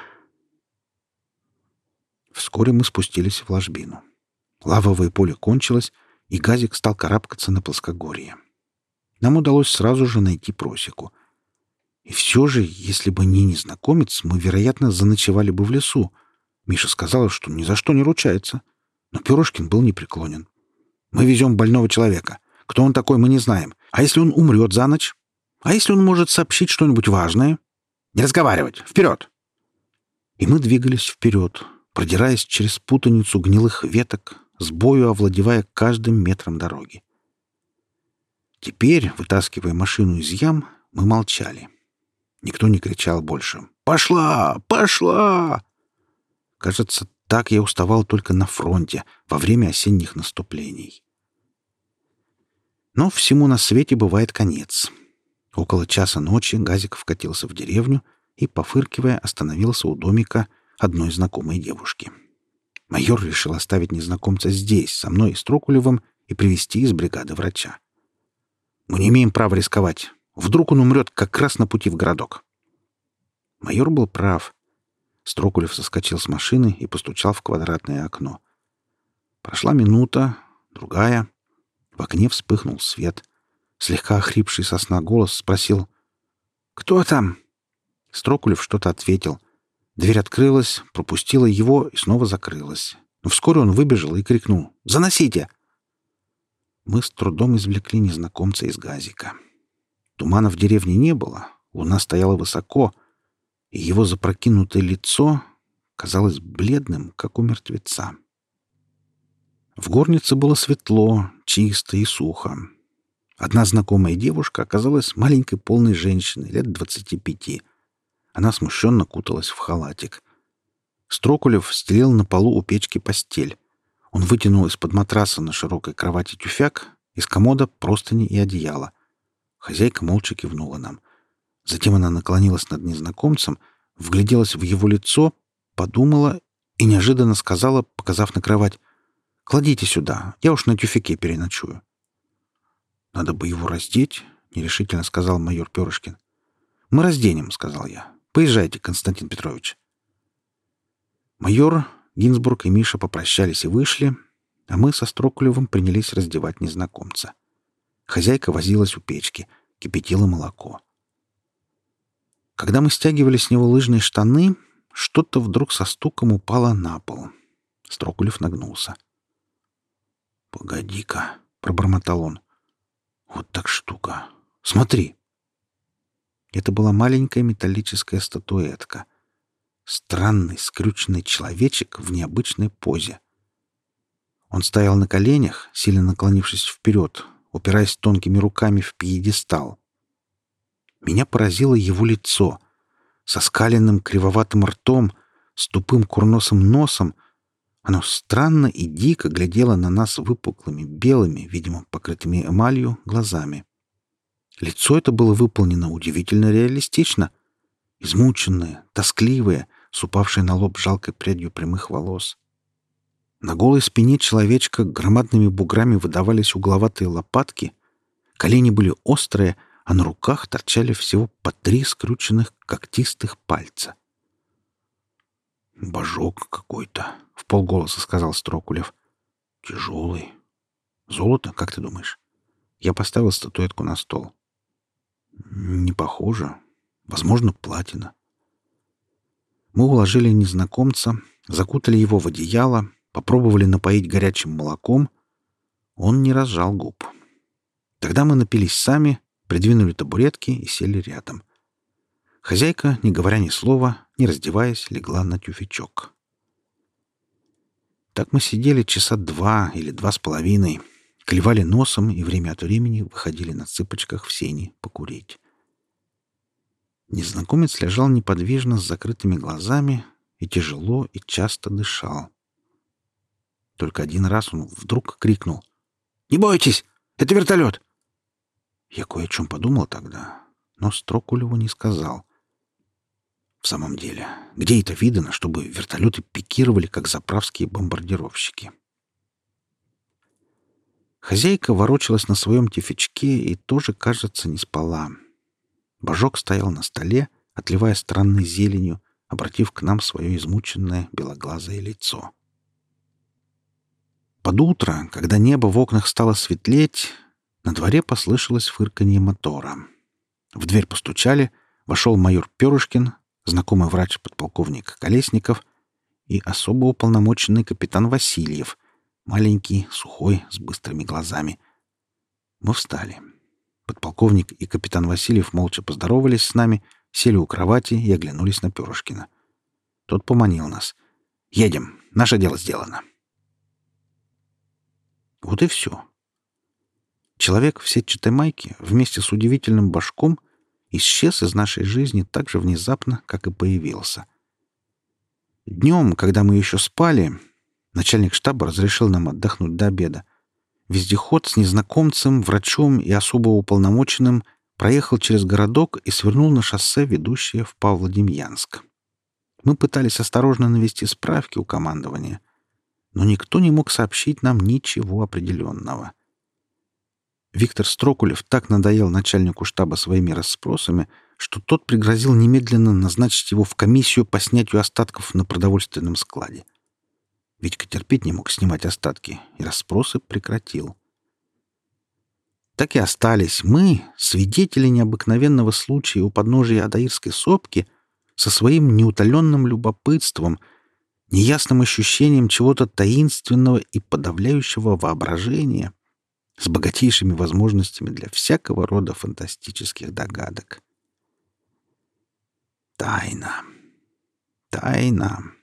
Вскоре мы спустились в ложбину. Лавовое поле кончилось, и газик стал карабкаться на плоскогорье. Нам удалось сразу же найти просеку. И все же, если бы не незнакомец, мы, вероятно, заночевали бы в лесу. Миша сказала, что ни за что не ручается. Но Пюрошкин был непреклонен. «Мы везем больного человека. Кто он такой, мы не знаем. А если он умрет за ночь? А если он может сообщить что-нибудь важное? Не разговаривать! Вперед!» И мы двигались вперед, продираясь через путаницу гнилых веток, с бою овладевая каждым метром дороги. Теперь, вытаскивая машину из ям, мы молчали. Никто не кричал больше. «Пошла! Пошла!» Кажется, так я уставал только на фронте, во время осенних наступлений. Но всему на свете бывает конец. Около часа ночи Газик вкатился в деревню и, пофыркивая, остановился у домика одной знакомой девушки. Майор решил оставить незнакомца здесь, со мной и Строкулевым, и привести из бригады врача. Мы не имеем права рисковать. Вдруг он умрет как раз на пути в городок. Майор был прав. Строкулев соскочил с машины и постучал в квадратное окно. Прошла минута, другая. В окне вспыхнул свет. Слегка охрипший сосна голос спросил «Кто там?» Строкулев что-то ответил. Дверь открылась, пропустила его и снова закрылась. Но вскоре он выбежал и крикнул «Заносите!» Мы с трудом извлекли незнакомца из газика. Тумана в деревне не было, луна стояла высоко, и его запрокинутое лицо казалось бледным, как у мертвеца. В горнице было светло, чисто и сухо. Одна знакомая девушка оказалась маленькой полной женщиной, лет двадцати пяти. Она смущенно куталась в халатик. Строкулев стелил на полу у печки постель. Он вытянул из-под матраса на широкой кровати тюфяк, из комода простыни и одеяло. Хозяйка молча кивнула нам. Затем она наклонилась над незнакомцем, вгляделась в его лицо, подумала и неожиданно сказала, показав на кровать, «Кладите сюда, я уж на тюфяке переночую». «Надо бы его раздеть», — нерешительно сказал майор Перышкин. «Мы разденем», — сказал я. «Поезжайте, Константин Петрович». Майор, Гинзбург и Миша попрощались и вышли, а мы со Строкулевым принялись раздевать незнакомца. Хозяйка возилась у печки, кипятила молоко. Когда мы стягивали с него лыжные штаны, что-то вдруг со стуком упало на пол. Строкулев нагнулся. «Погоди-ка», — пробормотал он. «Вот так штука. Смотри». Это была маленькая металлическая статуэтка. Странный скрюченный человечек в необычной позе. Он стоял на коленях, сильно наклонившись вперед, упираясь тонкими руками в пьедестал. Меня поразило его лицо. Со скаленным кривоватым ртом, с тупым курносым носом оно странно и дико глядело на нас выпуклыми, белыми, видимо, покрытыми эмалью, глазами. Лицо это было выполнено удивительно реалистично. Измученное, тоскливое, с упавшей на лоб жалкой прядью прямых волос. На голой спине человечка громадными буграми выдавались угловатые лопатки, колени были острые, а на руках торчали всего по три скрученных когтистых пальца. «Божок какой-то», — в полголоса сказал Строкулев. «Тяжелый. Золото, как ты думаешь?» Я поставил статуэтку на стол. «Не похоже. Возможно, платина». Мы уложили незнакомца, закутали его в одеяло, Попробовали напоить горячим молоком. Он не разжал губ. Тогда мы напились сами, придвинули табуретки и сели рядом. Хозяйка, не говоря ни слова, не раздеваясь, легла на тюфячок. Так мы сидели часа два или два с половиной, клевали носом и время от времени выходили на цыпочках в сени покурить. Незнакомец лежал неподвижно с закрытыми глазами и тяжело и часто дышал. Только один раз он вдруг крикнул. «Не бойтесь! Это вертолет!» Я кое о чем подумал тогда, но Строкулеву не сказал. В самом деле, где это видано, чтобы вертолеты пикировали, как заправские бомбардировщики? Хозяйка ворочалась на своем тифичке и тоже, кажется, не спала. Божок стоял на столе, отливая странной зеленью, обратив к нам свое измученное белоглазое лицо. Под утро, когда небо в окнах стало светлеть, на дворе послышалось фырканье мотора. В дверь постучали, вошел майор Перышкин, знакомый врач-подполковник Колесников и особо уполномоченный капитан Васильев, маленький, сухой, с быстрыми глазами. Мы встали. Подполковник и капитан Васильев молча поздоровались с нами, сели у кровати и оглянулись на Перышкина. Тот поманил нас. «Едем. Наше дело сделано». Вот и все. Человек в сетчатой майке вместе с удивительным башком исчез из нашей жизни так же внезапно, как и появился. Днем, когда мы еще спали, начальник штаба разрешил нам отдохнуть до обеда. Вездеход с незнакомцем, врачом и особо уполномоченным проехал через городок и свернул на шоссе, ведущее в Павлодемьянск. Мы пытались осторожно навести справки у командования, но никто не мог сообщить нам ничего определенного. Виктор Строкулев так надоел начальнику штаба своими расспросами, что тот пригрозил немедленно назначить его в комиссию по снятию остатков на продовольственном складе. Витька терпеть не мог снимать остатки, и расспросы прекратил. Так и остались мы, свидетели необыкновенного случая у подножия Адаирской сопки, со своим неутоленным любопытством, неясным ощущением чего-то таинственного и подавляющего воображения — с богатейшими возможностями для всякого рода фантастических догадок. Тайна. Тайна.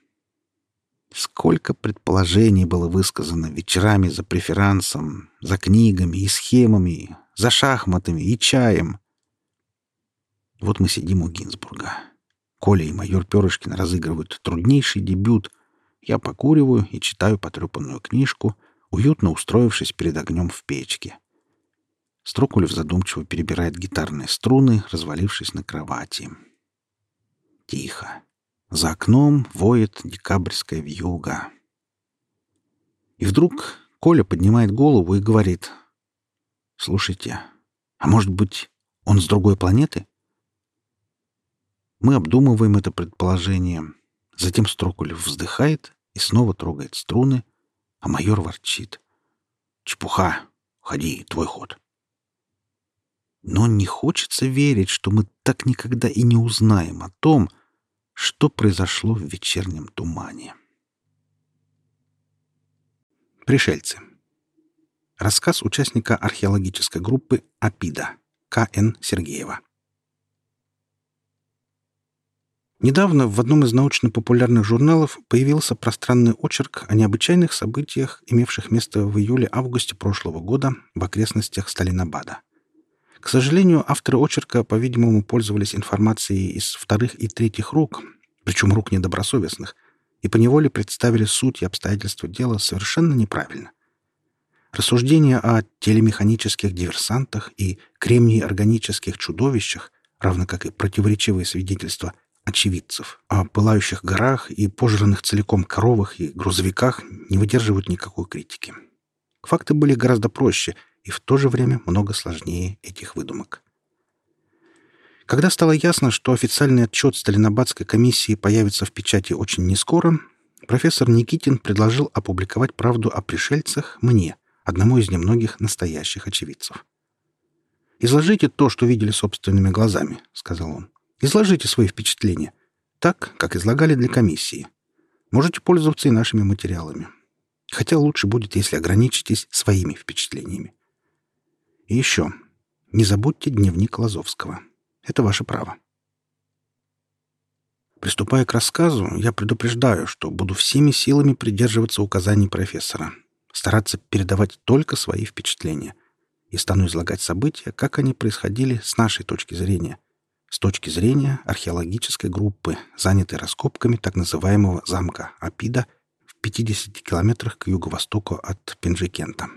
Сколько предположений было высказано вечерами за преферансом, за книгами и схемами, за шахматами и чаем. Вот мы сидим у Гинзбурга. Коля и майор Перышкин разыгрывают труднейший дебют. Я покуриваю и читаю потрепанную книжку — уютно устроившись перед огнем в печке. Строкулев задумчиво перебирает гитарные струны, развалившись на кровати. Тихо. За окном воет декабрьская вьюга. И вдруг Коля поднимает голову и говорит. «Слушайте, а может быть, он с другой планеты?» Мы обдумываем это предположение. Затем Строкулев вздыхает и снова трогает струны, а майор ворчит. «Чепуха! Ходи, твой ход!» Но не хочется верить, что мы так никогда и не узнаем о том, что произошло в вечернем тумане. Пришельцы. Рассказ участника археологической группы «Апида» К.Н. Сергеева. Недавно в одном из научно-популярных журналов появился пространный очерк о необычайных событиях, имевших место в июле-августе прошлого года в окрестностях Сталинабада. К сожалению, авторы очерка, по-видимому, пользовались информацией из вторых и третьих рук, причем рук недобросовестных, и поневоле представили суть и обстоятельства дела совершенно неправильно. Рассуждения о телемеханических диверсантах и кремний-органических чудовищах, равно как и противоречивые свидетельства – очевидцев. О пылающих горах и пожранных целиком коровах и грузовиках не выдерживают никакой критики. Факты были гораздо проще и в то же время много сложнее этих выдумок. Когда стало ясно, что официальный отчет Сталинобадской комиссии появится в печати очень нескоро, профессор Никитин предложил опубликовать правду о пришельцах мне, одному из немногих настоящих очевидцев. «Изложите то, что видели собственными глазами», — сказал он. Изложите свои впечатления. Так, как излагали для комиссии. Можете пользоваться и нашими материалами. Хотя лучше будет, если ограничитесь своими впечатлениями. И еще. Не забудьте дневник Лазовского. Это ваше право. Приступая к рассказу, я предупреждаю, что буду всеми силами придерживаться указаний профессора, стараться передавать только свои впечатления и стану излагать события, как они происходили с нашей точки зрения, с точки зрения археологической группы, занятой раскопками так называемого замка Апида в 50 километрах к юго-востоку от Пенджикента.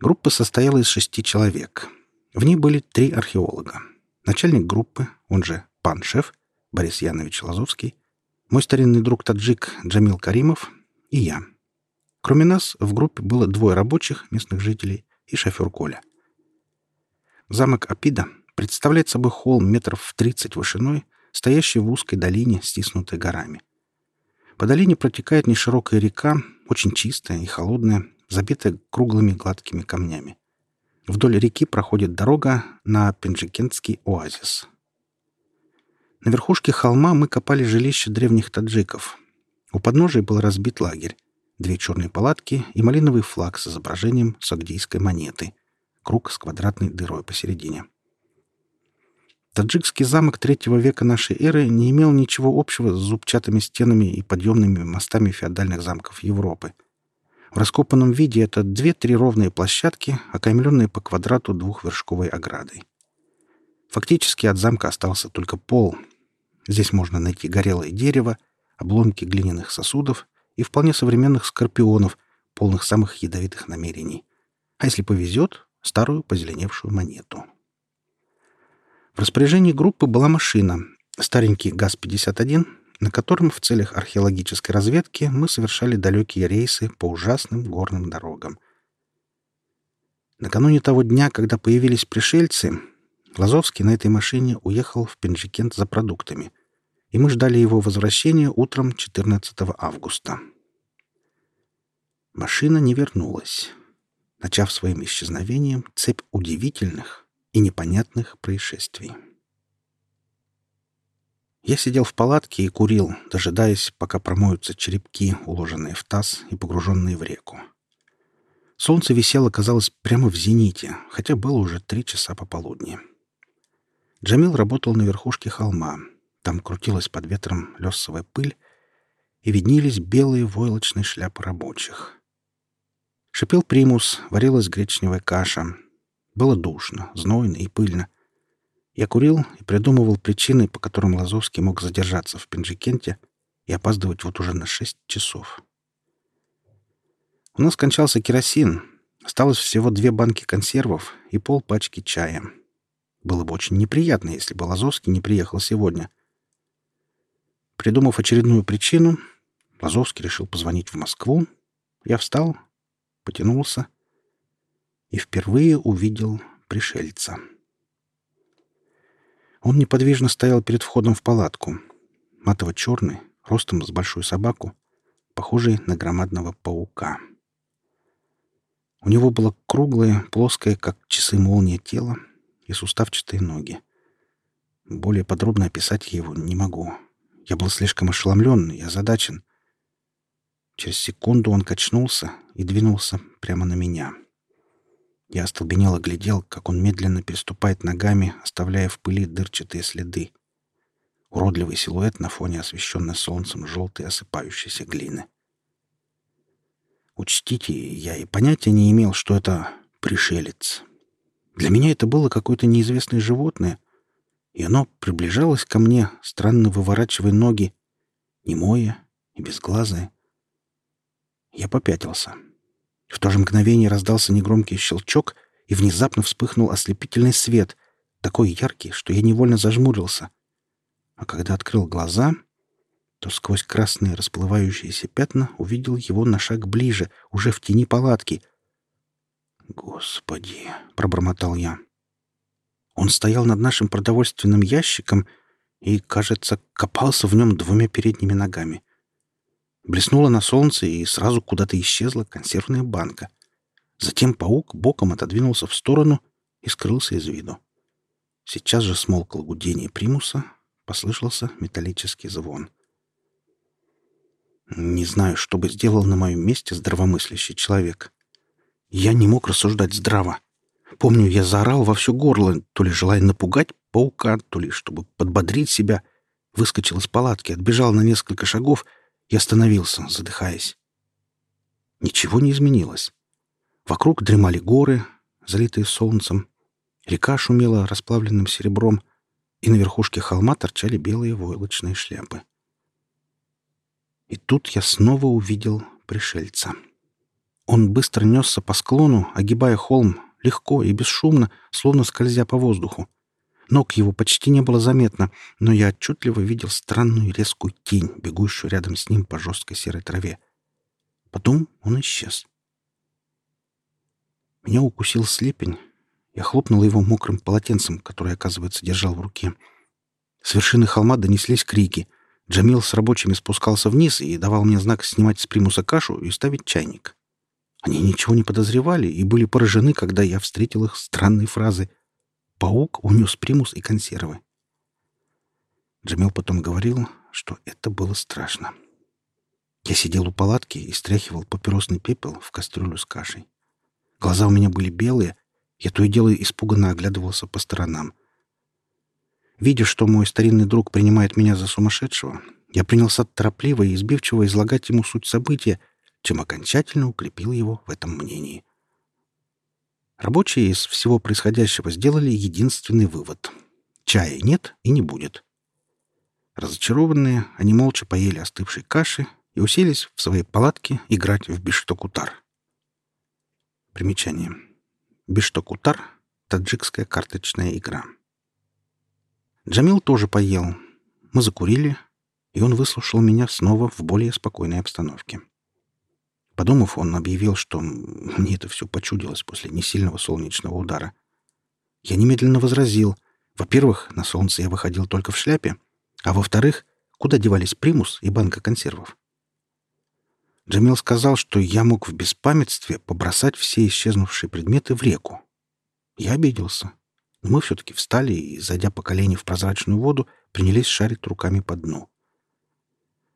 Группа состояла из шести человек. В ней были три археолога. Начальник группы, он же пан-шеф, Борис Янович Лазовский, мой старинный друг таджик Джамил Каримов и я. Кроме нас, в группе было двое рабочих, местных жителей, и шофер Коля. Замок Апида представляет собой холм метров в 30 вышиной, стоящий в узкой долине, стиснутой горами. По долине протекает неширокая река, очень чистая и холодная, забитая круглыми гладкими камнями. Вдоль реки проходит дорога на Пенджикентский оазис. На верхушке холма мы копали жилище древних таджиков. У подножия был разбит лагерь, две черные палатки и малиновый флаг с изображением сагдийской монеты, круг с квадратной дырой посередине. Таджикский замок третьего века нашей эры не имел ничего общего с зубчатыми стенами и подъемными мостами феодальных замков Европы. В раскопанном виде это две-три ровные площадки, окаймленные по квадрату двухвершковой оградой. Фактически от замка остался только пол. Здесь можно найти горелое дерево, обломки глиняных сосудов и вполне современных скорпионов, полных самых ядовитых намерений. А если повезет, старую позеленевшую монету. В распоряжении группы была машина, старенький ГАЗ-51, на котором в целях археологической разведки мы совершали далекие рейсы по ужасным горным дорогам. Накануне того дня, когда появились пришельцы, Лазовский на этой машине уехал в Пенджикент за продуктами, и мы ждали его возвращения утром 14 августа. Машина не вернулась, начав своим исчезновением цепь удивительных, и непонятных происшествий. Я сидел в палатке и курил, дожидаясь, пока промоются черепки, уложенные в таз и погруженные в реку. Солнце висело, казалось, прямо в зените, хотя было уже три часа пополудни. Джамил работал на верхушке холма. Там крутилась под ветром лесовая пыль, и виднелись белые войлочные шляпы рабочих. Шипел примус, варилась гречневая каша, было душно, знойно и пыльно. Я курил и придумывал причины, по которым Лазовский мог задержаться в Пенджикенте и опаздывать вот уже на шесть часов. У нас кончался керосин. Осталось всего две банки консервов и пол пачки чая. Было бы очень неприятно, если бы Лазовский не приехал сегодня. Придумав очередную причину, Лазовский решил позвонить в Москву. Я встал, потянулся и впервые увидел пришельца. Он неподвижно стоял перед входом в палатку, матово-черный, ростом с большую собаку, похожий на громадного паука. У него было круглое, плоское, как часы молния тело и суставчатые ноги. Более подробно описать его не могу. Я был слишком ошеломлен и озадачен. Через секунду он качнулся и двинулся прямо на меня. — я остолбенело глядел, как он медленно переступает ногами, оставляя в пыли дырчатые следы. Уродливый силуэт на фоне освещенной солнцем желтой осыпающейся глины. Учтите, я и понятия не имел, что это пришелец. Для меня это было какое-то неизвестное животное, и оно приближалось ко мне, странно выворачивая ноги, немое и безглазое. Я попятился. В то же мгновение раздался негромкий щелчок, и внезапно вспыхнул ослепительный свет, такой яркий, что я невольно зажмурился. А когда открыл глаза, то сквозь красные расплывающиеся пятна увидел его на шаг ближе, уже в тени палатки. «Господи!» — пробормотал я. Он стоял над нашим продовольственным ящиком и, кажется, копался в нем двумя передними ногами. Блеснула на солнце, и сразу куда-то исчезла консервная банка. Затем паук боком отодвинулся в сторону и скрылся из виду. Сейчас же смолкло гудение примуса, послышался металлический звон. Не знаю, что бы сделал на моем месте здравомыслящий человек. Я не мог рассуждать здраво. Помню, я заорал во все горло, то ли желая напугать паука, то ли чтобы подбодрить себя. Выскочил из палатки, отбежал на несколько шагов — и остановился, задыхаясь. Ничего не изменилось. Вокруг дремали горы, залитые солнцем. Река шумела расплавленным серебром. и на верхушке холма торчали белые войлочные шляпы. И тут я снова увидел пришельца. Он быстро несся по склону, огибая холм, легко и бесшумно, словно скользя по воздуху. Ног его почти не было заметно, но я отчетливо видел странную резкую тень, бегущую рядом с ним по жесткой серой траве. Потом он исчез. Меня укусил слепень. Я хлопнул его мокрым полотенцем, которое, оказывается, держал в руке. С вершины холма донеслись крики. Джамил с рабочими спускался вниз и давал мне знак снимать с примуса кашу и ставить чайник. Они ничего не подозревали и были поражены, когда я встретил их странные фразы — Паук унес примус и консервы. Джамил потом говорил, что это было страшно. Я сидел у палатки и стряхивал папиросный пепел в кастрюлю с кашей. Глаза у меня были белые, я то и дело испуганно оглядывался по сторонам. Видя, что мой старинный друг принимает меня за сумасшедшего, я принялся торопливо и избивчиво излагать ему суть события, чем окончательно укрепил его в этом мнении. Рабочие из всего происходящего сделали единственный вывод. Чая нет и не будет. Разочарованные, они молча поели остывшей каши и уселись в своей палатке играть в биштокутар. Примечание. Биштокутар — таджикская карточная игра. Джамил тоже поел. Мы закурили, и он выслушал меня снова в более спокойной обстановке. Подумав, он объявил, что мне это все почудилось после несильного солнечного удара. Я немедленно возразил. Во-первых, на солнце я выходил только в шляпе, а во-вторых, куда девались примус и банка консервов? Джамил сказал, что я мог в беспамятстве побросать все исчезнувшие предметы в реку. Я обиделся. Но мы все-таки встали и, зайдя по колени в прозрачную воду, принялись шарить руками по дну.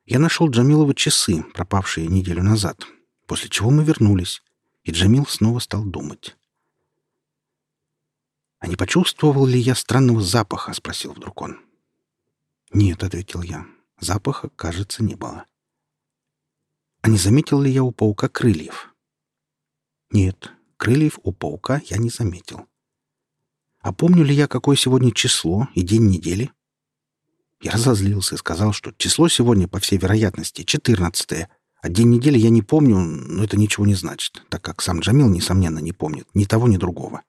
Я нашел Джамилова часы, пропавшие неделю назад, после чего мы вернулись, и Джамил снова стал думать. «А не почувствовал ли я странного запаха?» — спросил вдруг он. «Нет», — ответил я, — «запаха, кажется, не было». «А не заметил ли я у паука крыльев?» «Нет, крыльев у паука я не заметил». «А помню ли я, какое сегодня число и день недели?» Я разозлился и сказал, что число сегодня, по всей вероятности, четырнадцатое, а день недели я не помню, но это ничего не значит, так как сам Джамил, несомненно, не помнит ни того, ни другого.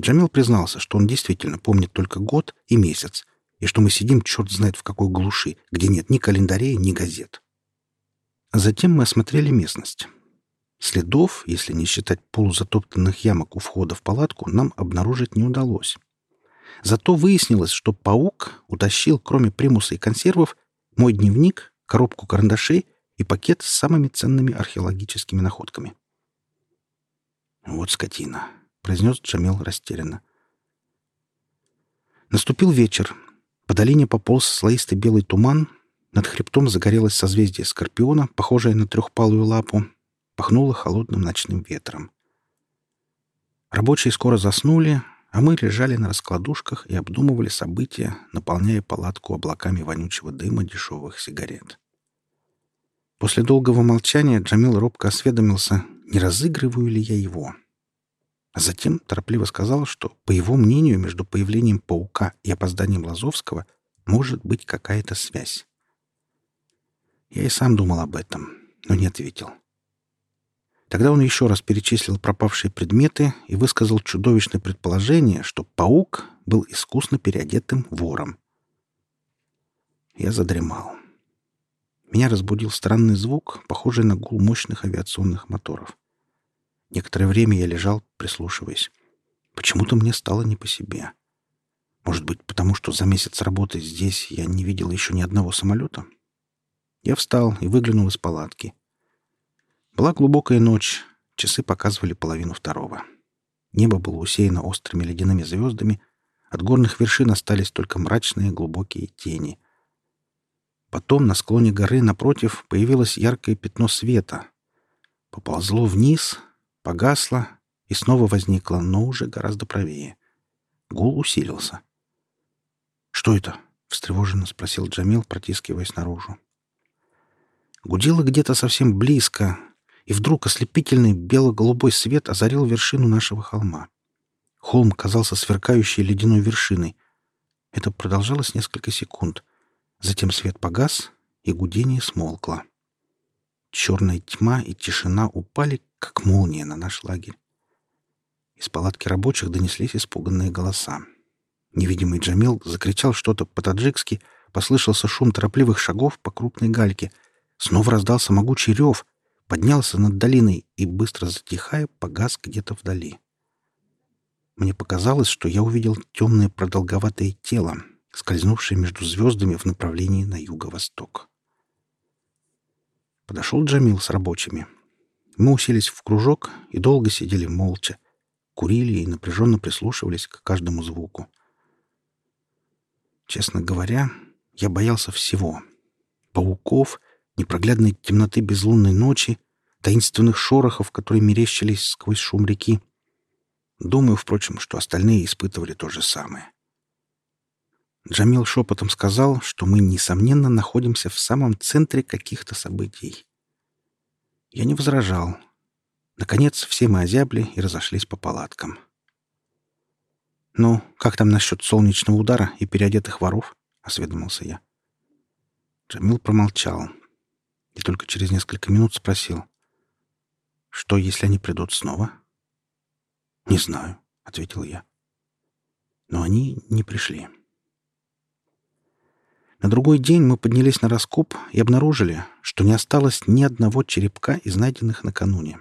Джамил признался, что он действительно помнит только год и месяц, и что мы сидим черт знает в какой глуши, где нет ни календарей, ни газет. Затем мы осмотрели местность. Следов, если не считать полузатоптанных ямок у входа в палатку, нам обнаружить не удалось. Зато выяснилось, что паук утащил, кроме примуса и консервов, мой дневник, коробку карандашей и пакет с самыми ценными археологическими находками. «Вот скотина», — произнес Джамил растерянно. Наступил вечер. По долине пополз слоистый белый туман, над хребтом загорелось созвездие Скорпиона, похожее на трехпалую лапу, пахнуло холодным ночным ветром. Рабочие скоро заснули, а мы лежали на раскладушках и обдумывали события, наполняя палатку облаками вонючего дыма дешевых сигарет. После долгого молчания Джамил робко осведомился, не разыгрываю ли я его. А затем торопливо сказал, что, по его мнению, между появлением паука и опозданием Лазовского может быть какая-то связь. Я и сам думал об этом, но не ответил. Тогда он еще раз перечислил пропавшие предметы и высказал чудовищное предположение, что паук был искусно переодетым вором. Я задремал. Меня разбудил странный звук, похожий на гул мощных авиационных моторов. Некоторое время я лежал, прислушиваясь. Почему-то мне стало не по себе. Может быть, потому что за месяц работы здесь я не видел еще ни одного самолета? Я встал и выглянул из палатки. Была глубокая ночь, часы показывали половину второго. Небо было усеяно острыми ледяными звездами, от горных вершин остались только мрачные глубокие тени. Потом на склоне горы напротив появилось яркое пятно света. Поползло вниз, погасло и снова возникло, но уже гораздо правее. Гул усилился. «Что это?» — встревоженно спросил Джамил, протискиваясь наружу. Гудело где-то совсем близко, и вдруг ослепительный бело-голубой свет озарил вершину нашего холма. Холм казался сверкающей ледяной вершиной. Это продолжалось несколько секунд. Затем свет погас, и гудение смолкло. Черная тьма и тишина упали, как молния на наш лагерь. Из палатки рабочих донеслись испуганные голоса. Невидимый Джамил закричал что-то по-таджикски, послышался шум торопливых шагов по крупной гальке. Снова раздался могучий рев, поднялся над долиной и, быстро затихая, погас где-то вдали. Мне показалось, что я увидел темное продолговатое тело, скользнувшее между звездами в направлении на юго-восток. Подошел Джамил с рабочими. Мы уселись в кружок и долго сидели молча, курили и напряженно прислушивались к каждому звуку. Честно говоря, я боялся всего. Пауков, непроглядной темноты безлунной ночи, таинственных шорохов, которые мерещились сквозь шум реки. Думаю, впрочем, что остальные испытывали то же самое. Джамил шепотом сказал, что мы, несомненно, находимся в самом центре каких-то событий. Я не возражал. Наконец, все мы озябли и разошлись по палаткам. «Ну, как там насчет солнечного удара и переодетых воров?» — осведомился я. Джамил промолчал и только через несколько минут спросил. «Что, если они придут снова?» «Не знаю», — ответил я. Но они не пришли. На другой день мы поднялись на раскоп и обнаружили, что не осталось ни одного черепка из найденных накануне.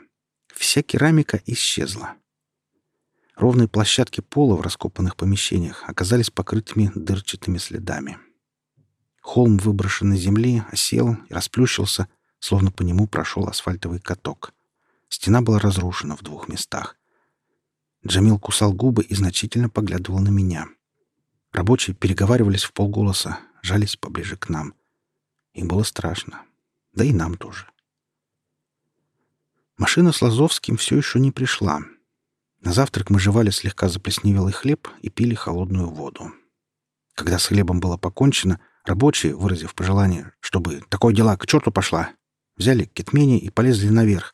Вся керамика исчезла. Ровные площадки пола в раскопанных помещениях оказались покрытыми дырчатыми следами. Холм выброшенной земли осел и расплющился, словно по нему прошел асфальтовый каток. Стена была разрушена в двух местах. Джамил кусал губы и значительно поглядывал на меня. Рабочие переговаривались в полголоса, жались поближе к нам. Им было страшно. Да и нам тоже. Машина с Лазовским все еще не пришла — на завтрак мы жевали слегка заплесневелый хлеб и пили холодную воду. Когда с хлебом было покончено, рабочие, выразив пожелание, чтобы такое дела к черту пошла, взяли кетмени и полезли наверх,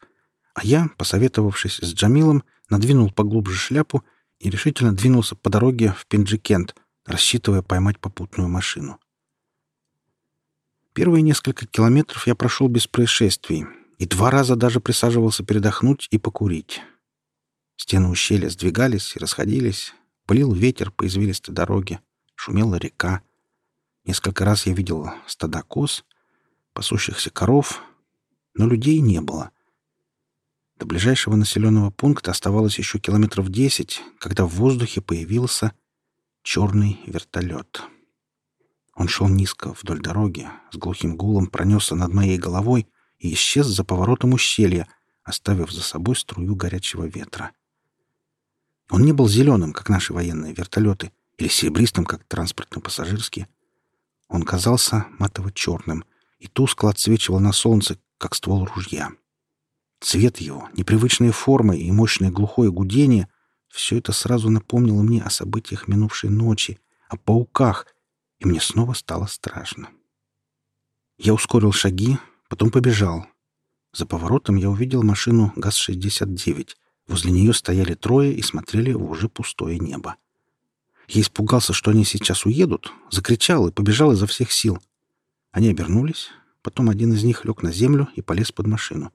а я, посоветовавшись с Джамилом, надвинул поглубже шляпу и решительно двинулся по дороге в Пинджикент, рассчитывая поймать попутную машину. Первые несколько километров я прошел без происшествий и два раза даже присаживался передохнуть и покурить. Стены ущелья сдвигались и расходились, пылил ветер по извилистой дороге, шумела река. Несколько раз я видел стада коз, пасущихся коров, но людей не было. До ближайшего населенного пункта оставалось еще километров десять, когда в воздухе появился черный вертолет. Он шел низко вдоль дороги, с глухим гулом пронесся над моей головой и исчез за поворотом ущелья, оставив за собой струю горячего ветра. Он не был зеленым, как наши военные вертолеты, или серебристым, как транспортно-пассажирские. Он казался матово-черным и тускло отсвечивал на солнце, как ствол ружья. Цвет его, непривычная форма и мощное глухое гудение — все это сразу напомнило мне о событиях минувшей ночи, о пауках, и мне снова стало страшно. Я ускорил шаги, потом побежал. За поворотом я увидел машину ГАЗ-69 — Возле нее стояли трое и смотрели в уже пустое небо. Я испугался, что они сейчас уедут, закричал и побежал изо всех сил. Они обернулись, потом один из них лег на землю и полез под машину.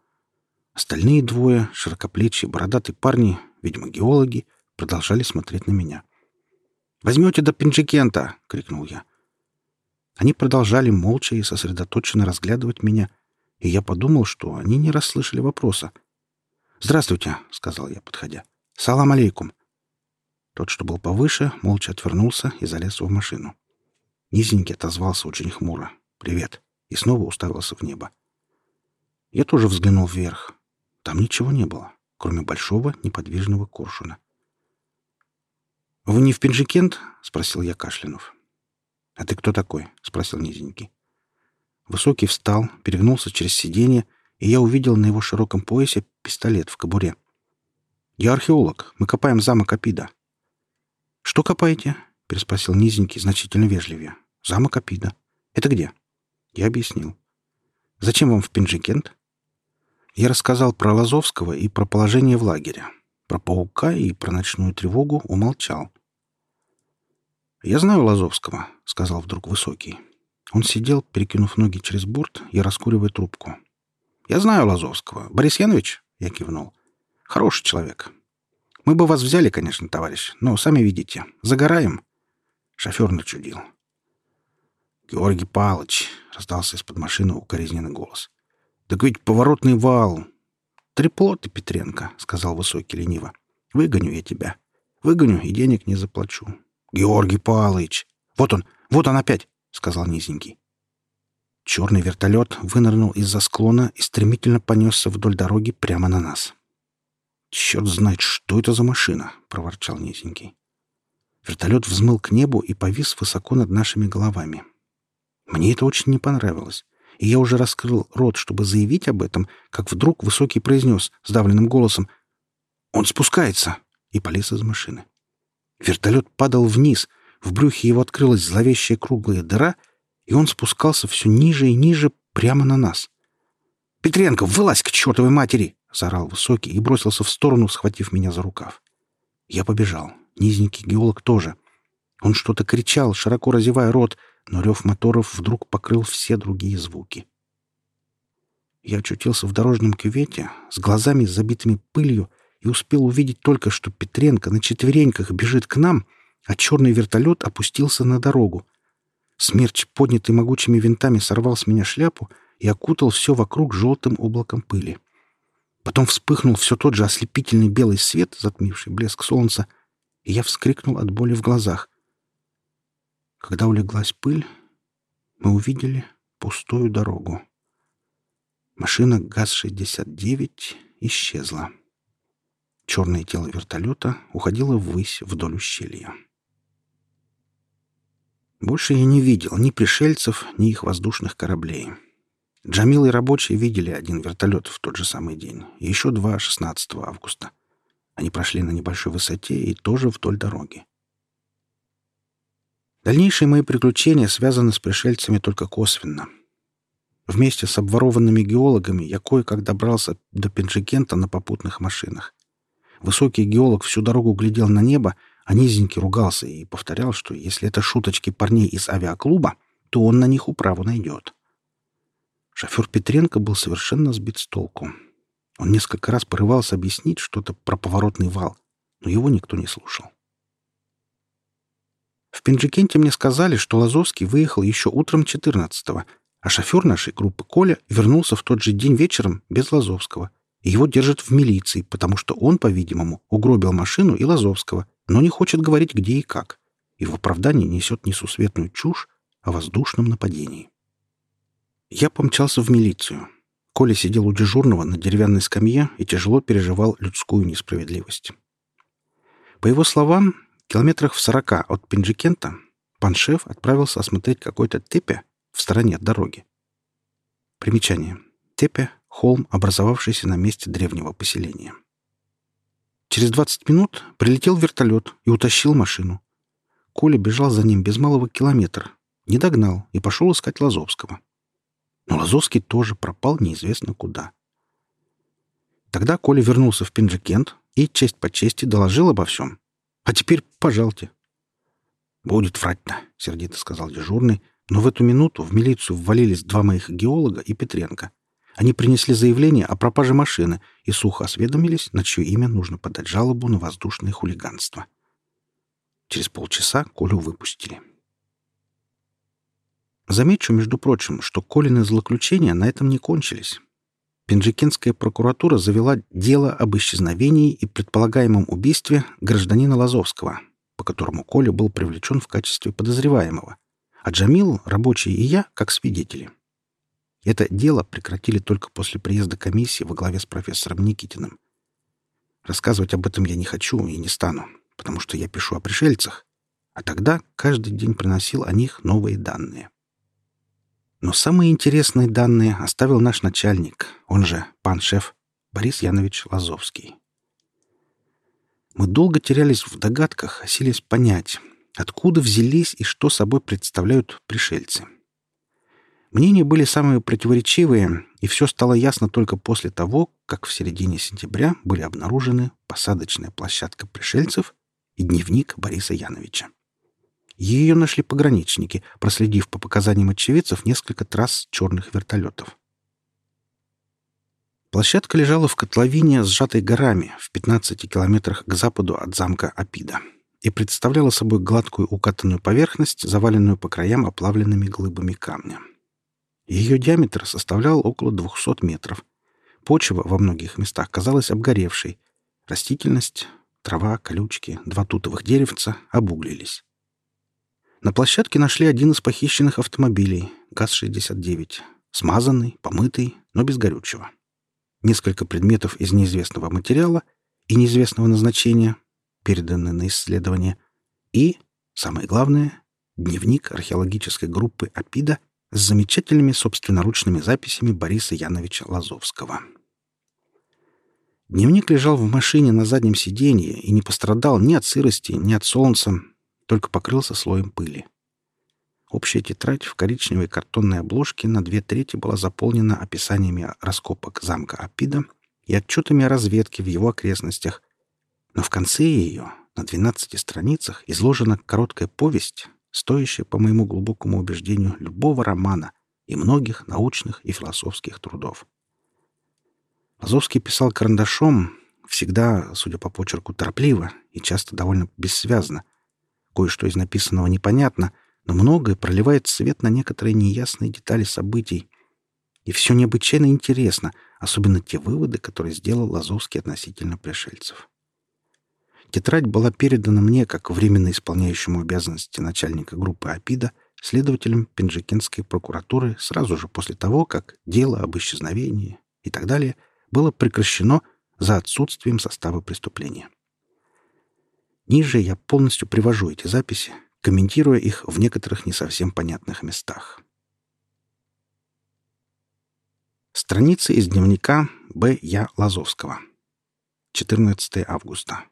Остальные двое, широкоплечие, бородатые парни, видимо, геологи, продолжали смотреть на меня. «Возьмете до Пинджикента!» — крикнул я. Они продолжали молча и сосредоточенно разглядывать меня, и я подумал, что они не расслышали вопроса — «Здравствуйте», — сказал я, подходя. «Салам алейкум». Тот, что был повыше, молча отвернулся и залез в машину. Низенький отозвался очень хмуро. «Привет», и снова уставился в небо. Я тоже взглянул вверх. Там ничего не было, кроме большого неподвижного коршуна. «Вы не в Пинжикент?» — спросил я Кашлянув. «А ты кто такой?» — спросил Низенький. Высокий встал, перегнулся через сиденье и я увидел на его широком поясе пистолет в кобуре. «Я археолог. Мы копаем замок Апида». «Что копаете?» — переспросил низенький, значительно вежливее. «Замок Апида. Это где?» Я объяснил. «Зачем вам в Пинджикент?» Я рассказал про Лазовского и про положение в лагере. Про паука и про ночную тревогу умолчал. «Я знаю Лазовского», — сказал вдруг Высокий. Он сидел, перекинув ноги через борт и раскуривая трубку. «Я знаю Лазовского. Борис Янович?» — я кивнул. «Хороший человек. Мы бы вас взяли, конечно, товарищ, но, сами видите, загораем». Шофер начудил. «Георгий Палыч», — раздался из-под машины укоризненный голос. «Так ведь поворотный вал». «Трепло ты, Петренко», — сказал Высокий лениво. «Выгоню я тебя. Выгоню и денег не заплачу». «Георгий Палыч!» «Вот он! Вот он опять!» — сказал низенький. Черный вертолет вынырнул из-за склона и стремительно понесся вдоль дороги прямо на нас. «Черт знает, что это за машина!» — проворчал низенький. Вертолет взмыл к небу и повис высоко над нашими головами. Мне это очень не понравилось, и я уже раскрыл рот, чтобы заявить об этом, как вдруг Высокий произнес сдавленным голосом «Он спускается!» и полез из машины. Вертолет падал вниз, в брюхе его открылась зловещая круглая дыра, и он спускался все ниже и ниже прямо на нас. «Петренко, вылазь к чертовой матери!» — заорал Высокий и бросился в сторону, схватив меня за рукав. Я побежал. Низенький геолог тоже. Он что-то кричал, широко разевая рот, но рев моторов вдруг покрыл все другие звуки. Я очутился в дорожном кювете с глазами, забитыми пылью, и успел увидеть только, что Петренко на четвереньках бежит к нам, а черный вертолет опустился на дорогу. Смерч, поднятый могучими винтами, сорвал с меня шляпу и окутал все вокруг желтым облаком пыли. Потом вспыхнул все тот же ослепительный белый свет, затмивший блеск солнца, и я вскрикнул от боли в глазах. Когда улеглась пыль, мы увидели пустую дорогу. Машина ГАЗ-69 исчезла. Черное тело вертолета уходило ввысь вдоль ущелья. Больше я не видел ни пришельцев, ни их воздушных кораблей. Джамил и рабочие видели один вертолет в тот же самый день, и еще два 16 августа. Они прошли на небольшой высоте и тоже вдоль дороги. Дальнейшие мои приключения связаны с пришельцами только косвенно. Вместе с обворованными геологами я кое-как добрался до Пенджикента на попутных машинах. Высокий геолог всю дорогу глядел на небо, а низенький ругался и повторял, что если это шуточки парней из авиаклуба, то он на них управу найдет. Шофер Петренко был совершенно сбит с толку. Он несколько раз порывался объяснить что-то про поворотный вал, но его никто не слушал. В Пенджикенте мне сказали, что Лазовский выехал еще утром 14-го, а шофер нашей группы Коля вернулся в тот же день вечером без Лазовского — его держат в милиции, потому что он, по-видимому, угробил машину и Лазовского, но не хочет говорить, где и как. И в оправдании несет несусветную чушь о воздушном нападении. Я помчался в милицию. Коля сидел у дежурного на деревянной скамье и тяжело переживал людскую несправедливость. По его словам, километрах в сорока от Пинджикента пан шеф отправился осмотреть какой-то тепе в стороне от дороги. Примечание. Тепе холм, образовавшийся на месте древнего поселения. Через 20 минут прилетел вертолет и утащил машину. Коля бежал за ним без малого километра, не догнал и пошел искать Лазовского. Но Лазовский тоже пропал неизвестно куда. Тогда Коля вернулся в Пинджикент и, честь по чести, доложил обо всем. «А теперь пожалуйте». «Будет врать-то», — сердито сказал дежурный, но в эту минуту в милицию ввалились два моих геолога и Петренко — они принесли заявление о пропаже машины и сухо осведомились, на чье имя нужно подать жалобу на воздушное хулиганство. Через полчаса Колю выпустили. Замечу, между прочим, что Колины злоключения на этом не кончились. Пенджикенская прокуратура завела дело об исчезновении и предполагаемом убийстве гражданина Лазовского, по которому Коля был привлечен в качестве подозреваемого, а Джамил, рабочий и я, как свидетели. Это дело прекратили только после приезда комиссии во главе с профессором Никитиным. Рассказывать об этом я не хочу и не стану, потому что я пишу о пришельцах, а тогда каждый день приносил о них новые данные. Но самые интересные данные оставил наш начальник, он же пан шеф Борис Янович Лазовский. Мы долго терялись в догадках, силясь понять, откуда взялись и что собой представляют пришельцы. Мнения были самые противоречивые, и все стало ясно только после того, как в середине сентября были обнаружены посадочная площадка пришельцев и дневник Бориса Яновича. Ее нашли пограничники, проследив по показаниям очевидцев несколько трасс черных вертолетов. Площадка лежала в котловине, сжатой горами, в 15 километрах к западу от замка Апида, и представляла собой гладкую укатанную поверхность, заваленную по краям оплавленными глыбами камня. Ее диаметр составлял около 200 метров. Почва во многих местах казалась обгоревшей. Растительность, трава, колючки, два тутовых деревца обуглились. На площадке нашли один из похищенных автомобилей, ГАЗ-69, смазанный, помытый, но без горючего. Несколько предметов из неизвестного материала и неизвестного назначения, переданы на исследование, и, самое главное, дневник археологической группы АПИДа с замечательными собственноручными записями Бориса Яновича Лазовского. Дневник лежал в машине на заднем сиденье и не пострадал ни от сырости, ни от солнца, только покрылся слоем пыли. Общая тетрадь в коричневой картонной обложке на две трети была заполнена описаниями раскопок замка Апида и отчетами о разведке в его окрестностях, но в конце ее, на 12 страницах, изложена короткая повесть, стоящая, по моему глубокому убеждению, любого романа и многих научных и философских трудов. Азовский писал карандашом, всегда, судя по почерку, торопливо и часто довольно бессвязно. Кое-что из написанного непонятно, но многое проливает свет на некоторые неясные детали событий. И все необычайно интересно, особенно те выводы, которые сделал Лазовский относительно пришельцев. Тетрадь была передана мне как временно исполняющему обязанности начальника группы АПИДа следователем Пенджикинской прокуратуры сразу же после того, как дело об исчезновении и так далее — было прекращено за отсутствием состава преступления. Ниже я полностью привожу эти записи, комментируя их в некоторых не совсем понятных местах. Страница из дневника Б. Я. Лазовского. 14 августа.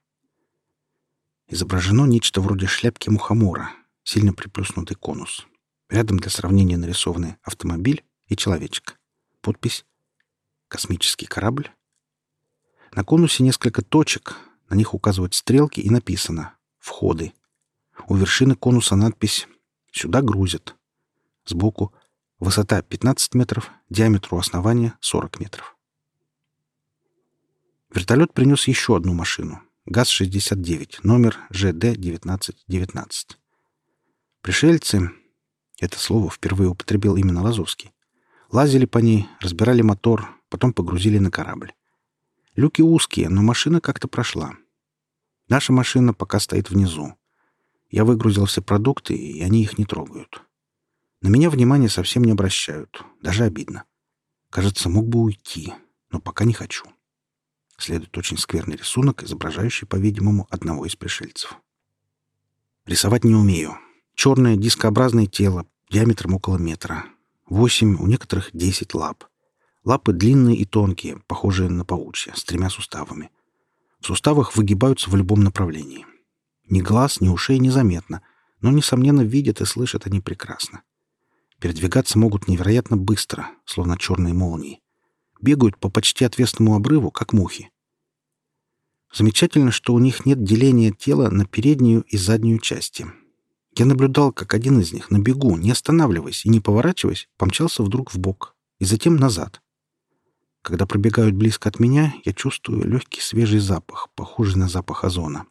Изображено нечто вроде шляпки мухомора, сильно приплюснутый конус. Рядом для сравнения нарисованы автомобиль и человечек. Подпись Космический корабль? На конусе несколько точек, на них указывают стрелки и написано «Входы». У вершины конуса надпись «Сюда грузят». Сбоку высота 15 метров, диаметр у основания 40 метров. Вертолет принес еще одну машину. ГАЗ-69, номер ЖД-1919. Пришельцы, это слово впервые употребил именно Лазовский, лазили по ней, разбирали мотор, потом погрузили на корабль. Люки узкие, но машина как-то прошла. Наша машина пока стоит внизу. Я выгрузил все продукты, и они их не трогают. На меня внимания совсем не обращают. Даже обидно. Кажется, мог бы уйти, но пока не хочу. Следует очень скверный рисунок, изображающий, по-видимому, одного из пришельцев. Рисовать не умею. Черное дискообразное тело, диаметром около метра. Восемь, у некоторых десять лап. Лапы длинные и тонкие, похожие на паучья, с тремя суставами. В суставах выгибаются в любом направлении. Ни глаз, ни ушей незаметно, но, несомненно, видят и слышат они прекрасно. Передвигаться могут невероятно быстро, словно черные молнии. Бегают по почти отвесному обрыву, как мухи. Замечательно, что у них нет деления тела на переднюю и заднюю части. Я наблюдал, как один из них на бегу, не останавливаясь и не поворачиваясь, помчался вдруг в бок и затем назад. Когда пробегают близко от меня, я чувствую легкий свежий запах, похожий на запах озона.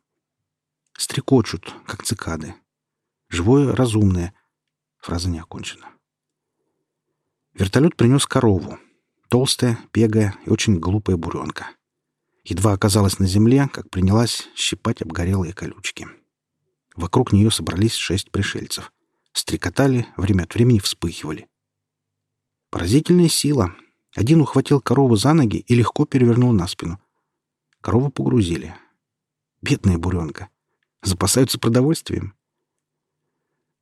Стрекочут, как цикады. Живое, разумное. Фраза не окончена. Вертолет принес корову. Толстая, пегая и очень глупая буренка. Едва оказалась на земле, как принялась щипать обгорелые колючки. Вокруг нее собрались шесть пришельцев. Стрекотали, время от времени вспыхивали. Поразительная сила, один ухватил корову за ноги и легко перевернул на спину. Корову погрузили. Бедная буренка. Запасаются продовольствием.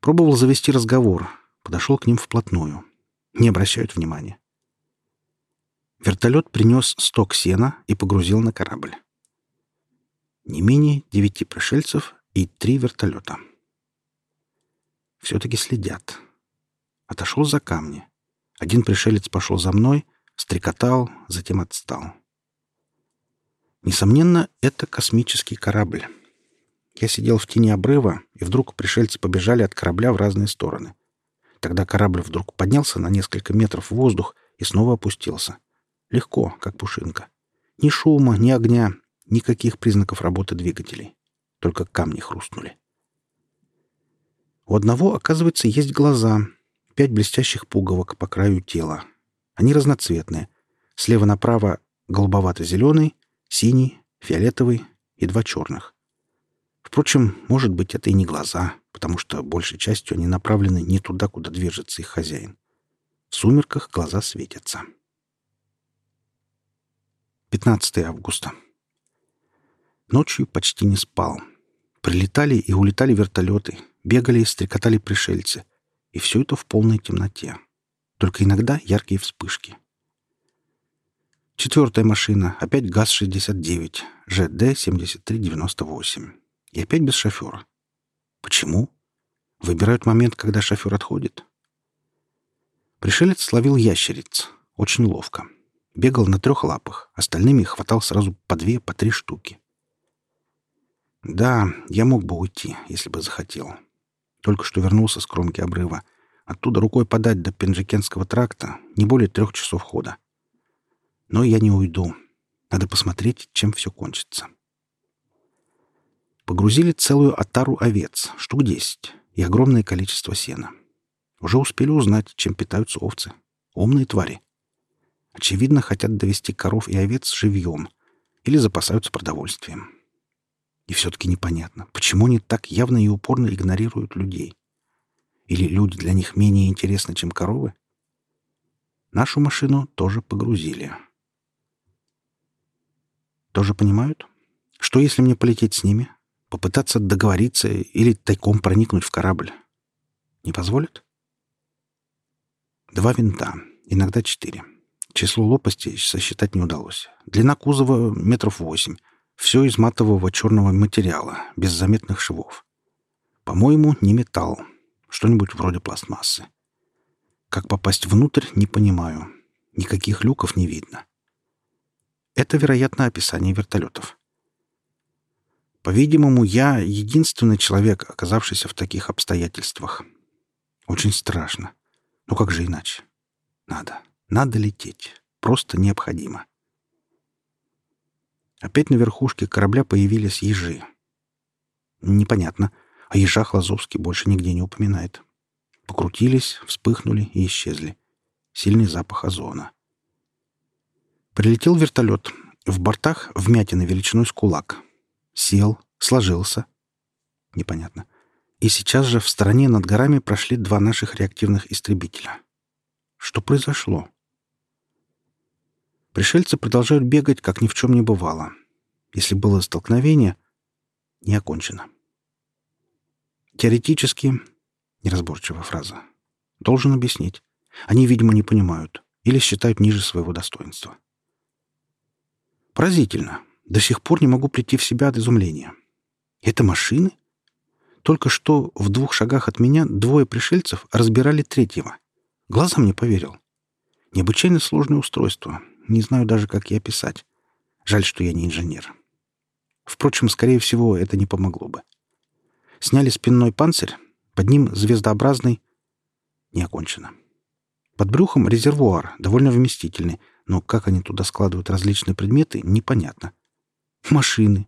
Пробовал завести разговор. Подошел к ним вплотную. Не обращают внимания. Вертолет принес сток сена и погрузил на корабль. Не менее девяти пришельцев и три вертолета. Все-таки следят. Отошел за камни. Один пришелец пошел за мной — стрекотал, затем отстал. Несомненно, это космический корабль. Я сидел в тени обрыва, и вдруг пришельцы побежали от корабля в разные стороны. Тогда корабль вдруг поднялся на несколько метров в воздух и снова опустился. Легко, как пушинка. Ни шума, ни огня, никаких признаков работы двигателей. Только камни хрустнули. У одного, оказывается, есть глаза. Пять блестящих пуговок по краю тела. Они разноцветные. Слева направо голубовато-зеленый, синий, фиолетовый и два черных. Впрочем, может быть, это и не глаза, потому что большей частью они направлены не туда, куда движется их хозяин. В сумерках глаза светятся. 15 августа. Ночью почти не спал. Прилетали и улетали вертолеты, бегали и стрекотали пришельцы. И все это в полной темноте. Только иногда яркие вспышки. Четвертая машина, опять ГАЗ-69, ЖД-7398. И опять без шофера. Почему? Выбирают момент, когда шофер отходит. Пришелец словил ящериц. Очень ловко. Бегал на трех лапах, остальными хватал сразу по две, по три штуки. Да, я мог бы уйти, если бы захотел. Только что вернулся с кромки обрыва. Оттуда рукой подать до Пенджикенского тракта не более трех часов хода. Но я не уйду. Надо посмотреть, чем все кончится. Погрузили целую отару овец, штук десять, и огромное количество сена. Уже успели узнать, чем питаются овцы. Умные твари. Очевидно, хотят довести коров и овец живьем или запасаются продовольствием. И все-таки непонятно, почему они так явно и упорно игнорируют людей. Или люди для них менее интересны, чем коровы? Нашу машину тоже погрузили. Тоже понимают? Что, если мне полететь с ними? Попытаться договориться или тайком проникнуть в корабль? Не позволят? Два винта, иногда четыре. Число лопастей сосчитать не удалось. Длина кузова метров восемь. Все из матового черного материала, без заметных швов. По-моему, не металл. Что-нибудь вроде пластмассы. Как попасть внутрь, не понимаю. Никаких люков не видно. Это, вероятно, описание вертолетов. По-видимому, я единственный человек, оказавшийся в таких обстоятельствах. Очень страшно. Но как же иначе? Надо. Надо лететь. Просто необходимо. Опять на верхушке корабля появились ежи. Непонятно. О ежах Лазовский больше нигде не упоминает. Покрутились, вспыхнули и исчезли. Сильный запах озона. Прилетел вертолет. В бортах вмятины величиной с кулак. Сел, сложился. Непонятно. И сейчас же в стороне над горами прошли два наших реактивных истребителя. Что произошло? Пришельцы продолжают бегать, как ни в чем не бывало. Если было столкновение, не окончено. Теоретически, неразборчивая фраза, должен объяснить. Они, видимо, не понимают или считают ниже своего достоинства. Поразительно. До сих пор не могу прийти в себя от изумления. Это машины? Только что в двух шагах от меня двое пришельцев разбирали третьего. Глазам не поверил. Необычайно сложное устройство. Не знаю даже, как я описать. Жаль, что я не инженер. Впрочем, скорее всего, это не помогло бы. Сняли спинной панцирь, под ним звездообразный... Не окончено. Под брюхом резервуар, довольно вместительный, но как они туда складывают различные предметы, непонятно. Машины.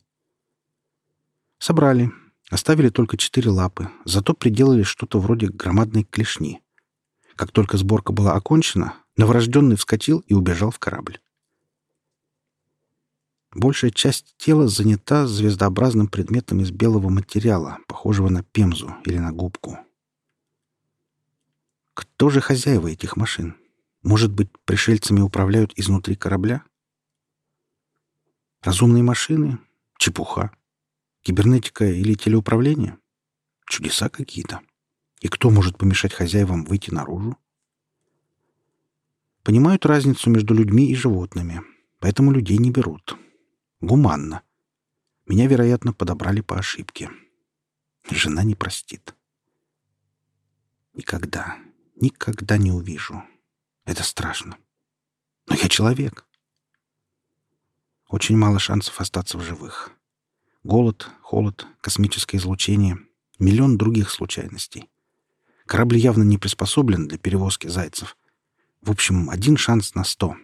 Собрали. Оставили только четыре лапы, зато приделали что-то вроде громадной клешни. Как только сборка была окончена, новорожденный вскочил и убежал в корабль. Большая часть тела занята звездообразным предметом из белого материала, похожего на пемзу или на губку. Кто же хозяева этих машин? Может быть, пришельцами управляют изнутри корабля? Разумные машины? Чепуха. Кибернетика или телеуправление? Чудеса какие-то. И кто может помешать хозяевам выйти наружу? Понимают разницу между людьми и животными, поэтому людей не берут. Гуманно. Меня, вероятно, подобрали по ошибке. Жена не простит. Никогда, никогда не увижу. Это страшно. Но я человек. Очень мало шансов остаться в живых. Голод, холод, космическое излучение, миллион других случайностей. Корабль явно не приспособлен для перевозки зайцев. В общем, один шанс на сто.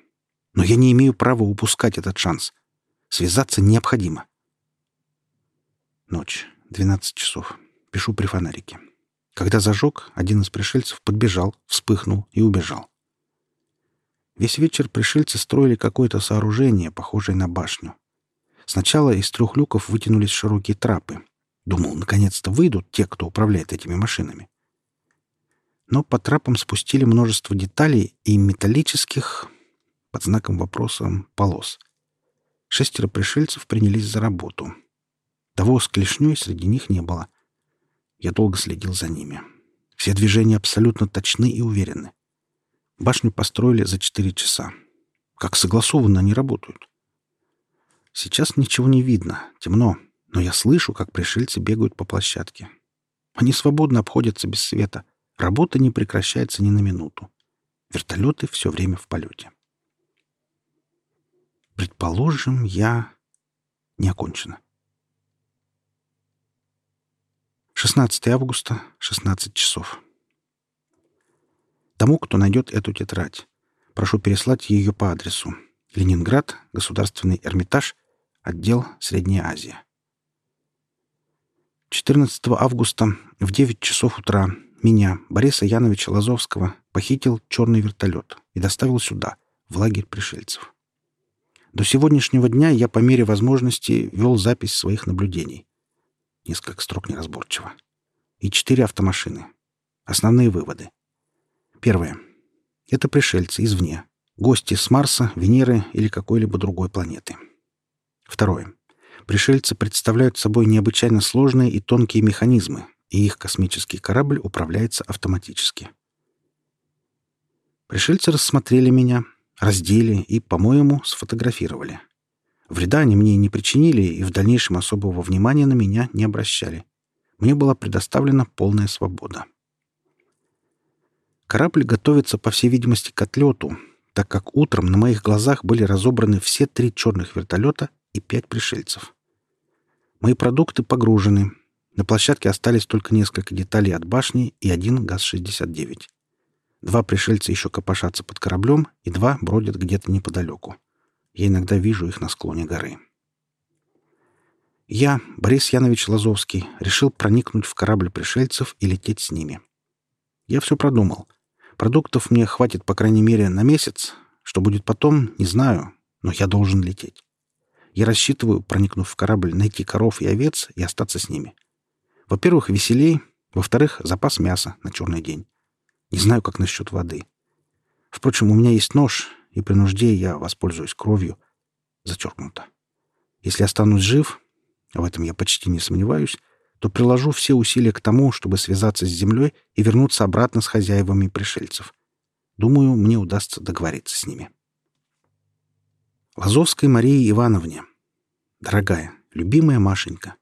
Но я не имею права упускать этот шанс. Связаться необходимо. Ночь. 12 часов. Пишу при фонарике. Когда зажег, один из пришельцев подбежал, вспыхнул и убежал. Весь вечер пришельцы строили какое-то сооружение, похожее на башню. Сначала из трех люков вытянулись широкие трапы. Думал, наконец-то выйдут те, кто управляет этими машинами. Но по трапам спустили множество деталей и металлических, под знаком вопроса, полос. Шестеро пришельцев принялись за работу. Того с клешней среди них не было. Я долго следил за ними. Все движения абсолютно точны и уверены. Башню построили за четыре часа. Как согласованно они работают. Сейчас ничего не видно, темно, но я слышу, как пришельцы бегают по площадке. Они свободно обходятся без света. Работа не прекращается ни на минуту. Вертолеты все время в полете. Предположим, я не окончена. 16 августа, 16 часов. Тому, кто найдет эту тетрадь, прошу переслать ее по адресу Ленинград, Государственный Эрмитаж, отдел Средняя Азия. 14 августа в 9 часов утра меня, Бориса Яновича Лазовского, похитил черный вертолет и доставил сюда, в лагерь пришельцев. До сегодняшнего дня я по мере возможности вел запись своих наблюдений. Несколько строк неразборчиво. И четыре автомашины. Основные выводы. Первое. Это пришельцы извне. Гости с Марса, Венеры или какой-либо другой планеты. Второе. Пришельцы представляют собой необычайно сложные и тонкие механизмы, и их космический корабль управляется автоматически. Пришельцы рассмотрели меня, раздели и, по-моему, сфотографировали. Вреда они мне не причинили и в дальнейшем особого внимания на меня не обращали. Мне была предоставлена полная свобода. Корабль готовится, по всей видимости, к отлету, так как утром на моих глазах были разобраны все три черных вертолета и пять пришельцев. Мои продукты погружены. На площадке остались только несколько деталей от башни и один ГАЗ-69. Два пришельца еще копошатся под кораблем, и два бродят где-то неподалеку. Я иногда вижу их на склоне горы. Я, Борис Янович Лазовский, решил проникнуть в корабль пришельцев и лететь с ними. Я все продумал. Продуктов мне хватит, по крайней мере, на месяц. Что будет потом, не знаю, но я должен лететь. Я рассчитываю, проникнув в корабль, найти коров и овец и остаться с ними. Во-первых, веселей. Во-вторых, запас мяса на черный день. Не знаю, как насчет воды. Впрочем, у меня есть нож, и при нужде я воспользуюсь кровью. Зачеркнуто. Если останусь жив, а в этом я почти не сомневаюсь, то приложу все усилия к тому, чтобы связаться с землей и вернуться обратно с хозяевами пришельцев. Думаю, мне удастся договориться с ними. Лазовской Марии Ивановне. Дорогая, любимая Машенька,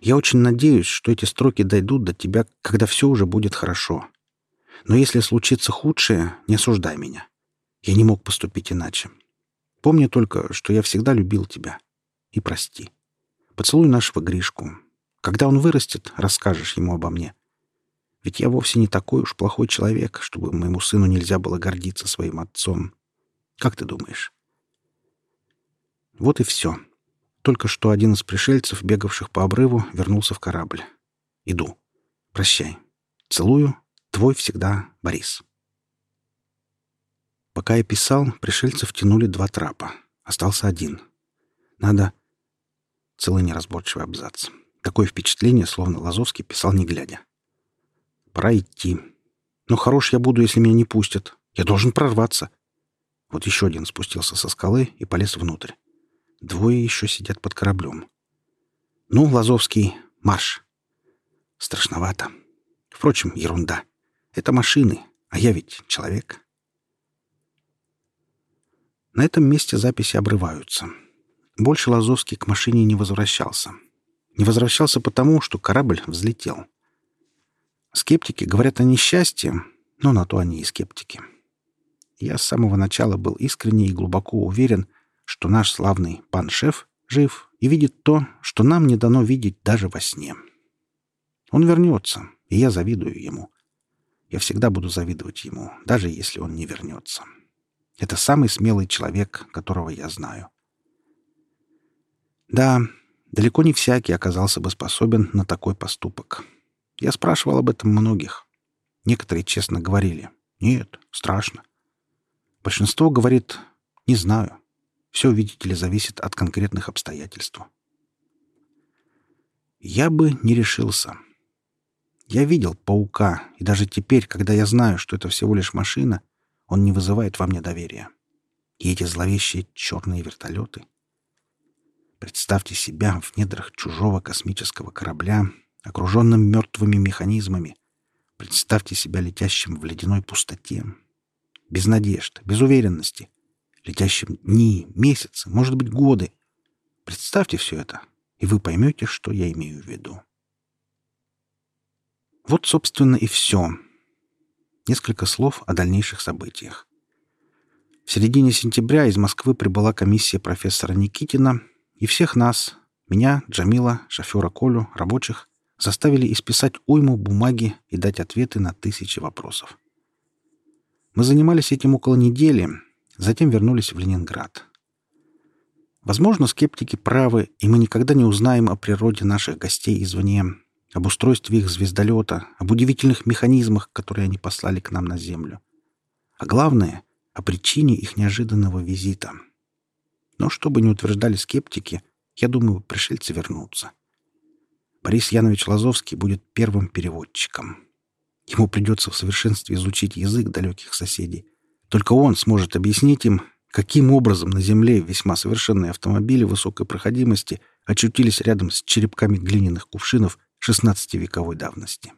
я очень надеюсь, что эти строки дойдут до тебя, когда все уже будет хорошо. Но если случится худшее, не осуждай меня. Я не мог поступить иначе. Помни только, что я всегда любил тебя. И прости. Поцелуй нашего Гришку. Когда он вырастет, расскажешь ему обо мне. Ведь я вовсе не такой уж плохой человек, чтобы моему сыну нельзя было гордиться своим отцом. Как ты думаешь? Вот и все. Только что один из пришельцев, бегавших по обрыву, вернулся в корабль. Иду. Прощай. Целую. Твой всегда Борис. Пока я писал, пришельцев тянули два трапа. Остался один. Надо... Целый неразборчивый абзац. Такое впечатление, словно Лазовский писал не глядя. Пора идти. Но хорош я буду, если меня не пустят. Я должен прорваться. Вот еще один спустился со скалы и полез внутрь. Двое еще сидят под кораблем. Ну, Лазовский, марш. Страшновато. Впрочем, ерунда. Это машины, а я ведь человек. На этом месте записи обрываются. Больше Лазовский к машине не возвращался. Не возвращался потому, что корабль взлетел. Скептики говорят о несчастье, но на то они и скептики. Я с самого начала был искренне и глубоко уверен, что наш славный пан-шеф жив и видит то, что нам не дано видеть даже во сне. Он вернется, и я завидую ему. Я всегда буду завидовать ему, даже если он не вернется. Это самый смелый человек, которого я знаю. Да, далеко не всякий оказался бы способен на такой поступок. Я спрашивал об этом многих. Некоторые честно говорили. Нет, страшно. Большинство говорит «не знаю». Все, видите ли, зависит от конкретных обстоятельств. Я бы не решился. Я видел паука, и даже теперь, когда я знаю, что это всего лишь машина, он не вызывает во мне доверия. И эти зловещие черные вертолеты. Представьте себя в недрах чужого космического корабля, окруженным мертвыми механизмами. Представьте себя летящим в ледяной пустоте. Без надежд, без уверенности. Летящим дни, месяцы, может быть, годы. Представьте все это, и вы поймете, что я имею в виду. Вот, собственно, и все. Несколько слов о дальнейших событиях. В середине сентября из Москвы прибыла комиссия профессора Никитина, и всех нас, меня, Джамила, шофера Колю, рабочих, заставили исписать уйму бумаги и дать ответы на тысячи вопросов. Мы занимались этим около недели, затем вернулись в Ленинград. Возможно, скептики правы, и мы никогда не узнаем о природе наших гостей извне, об устройстве их звездолета, об удивительных механизмах, которые они послали к нам на Землю. А главное — о причине их неожиданного визита. Но что бы ни утверждали скептики, я думаю, пришельцы вернутся. Борис Янович Лазовский будет первым переводчиком. Ему придется в совершенстве изучить язык далеких соседей. Только он сможет объяснить им, каким образом на Земле весьма совершенные автомобили высокой проходимости очутились рядом с черепками глиняных кувшинов XVI вековой давности.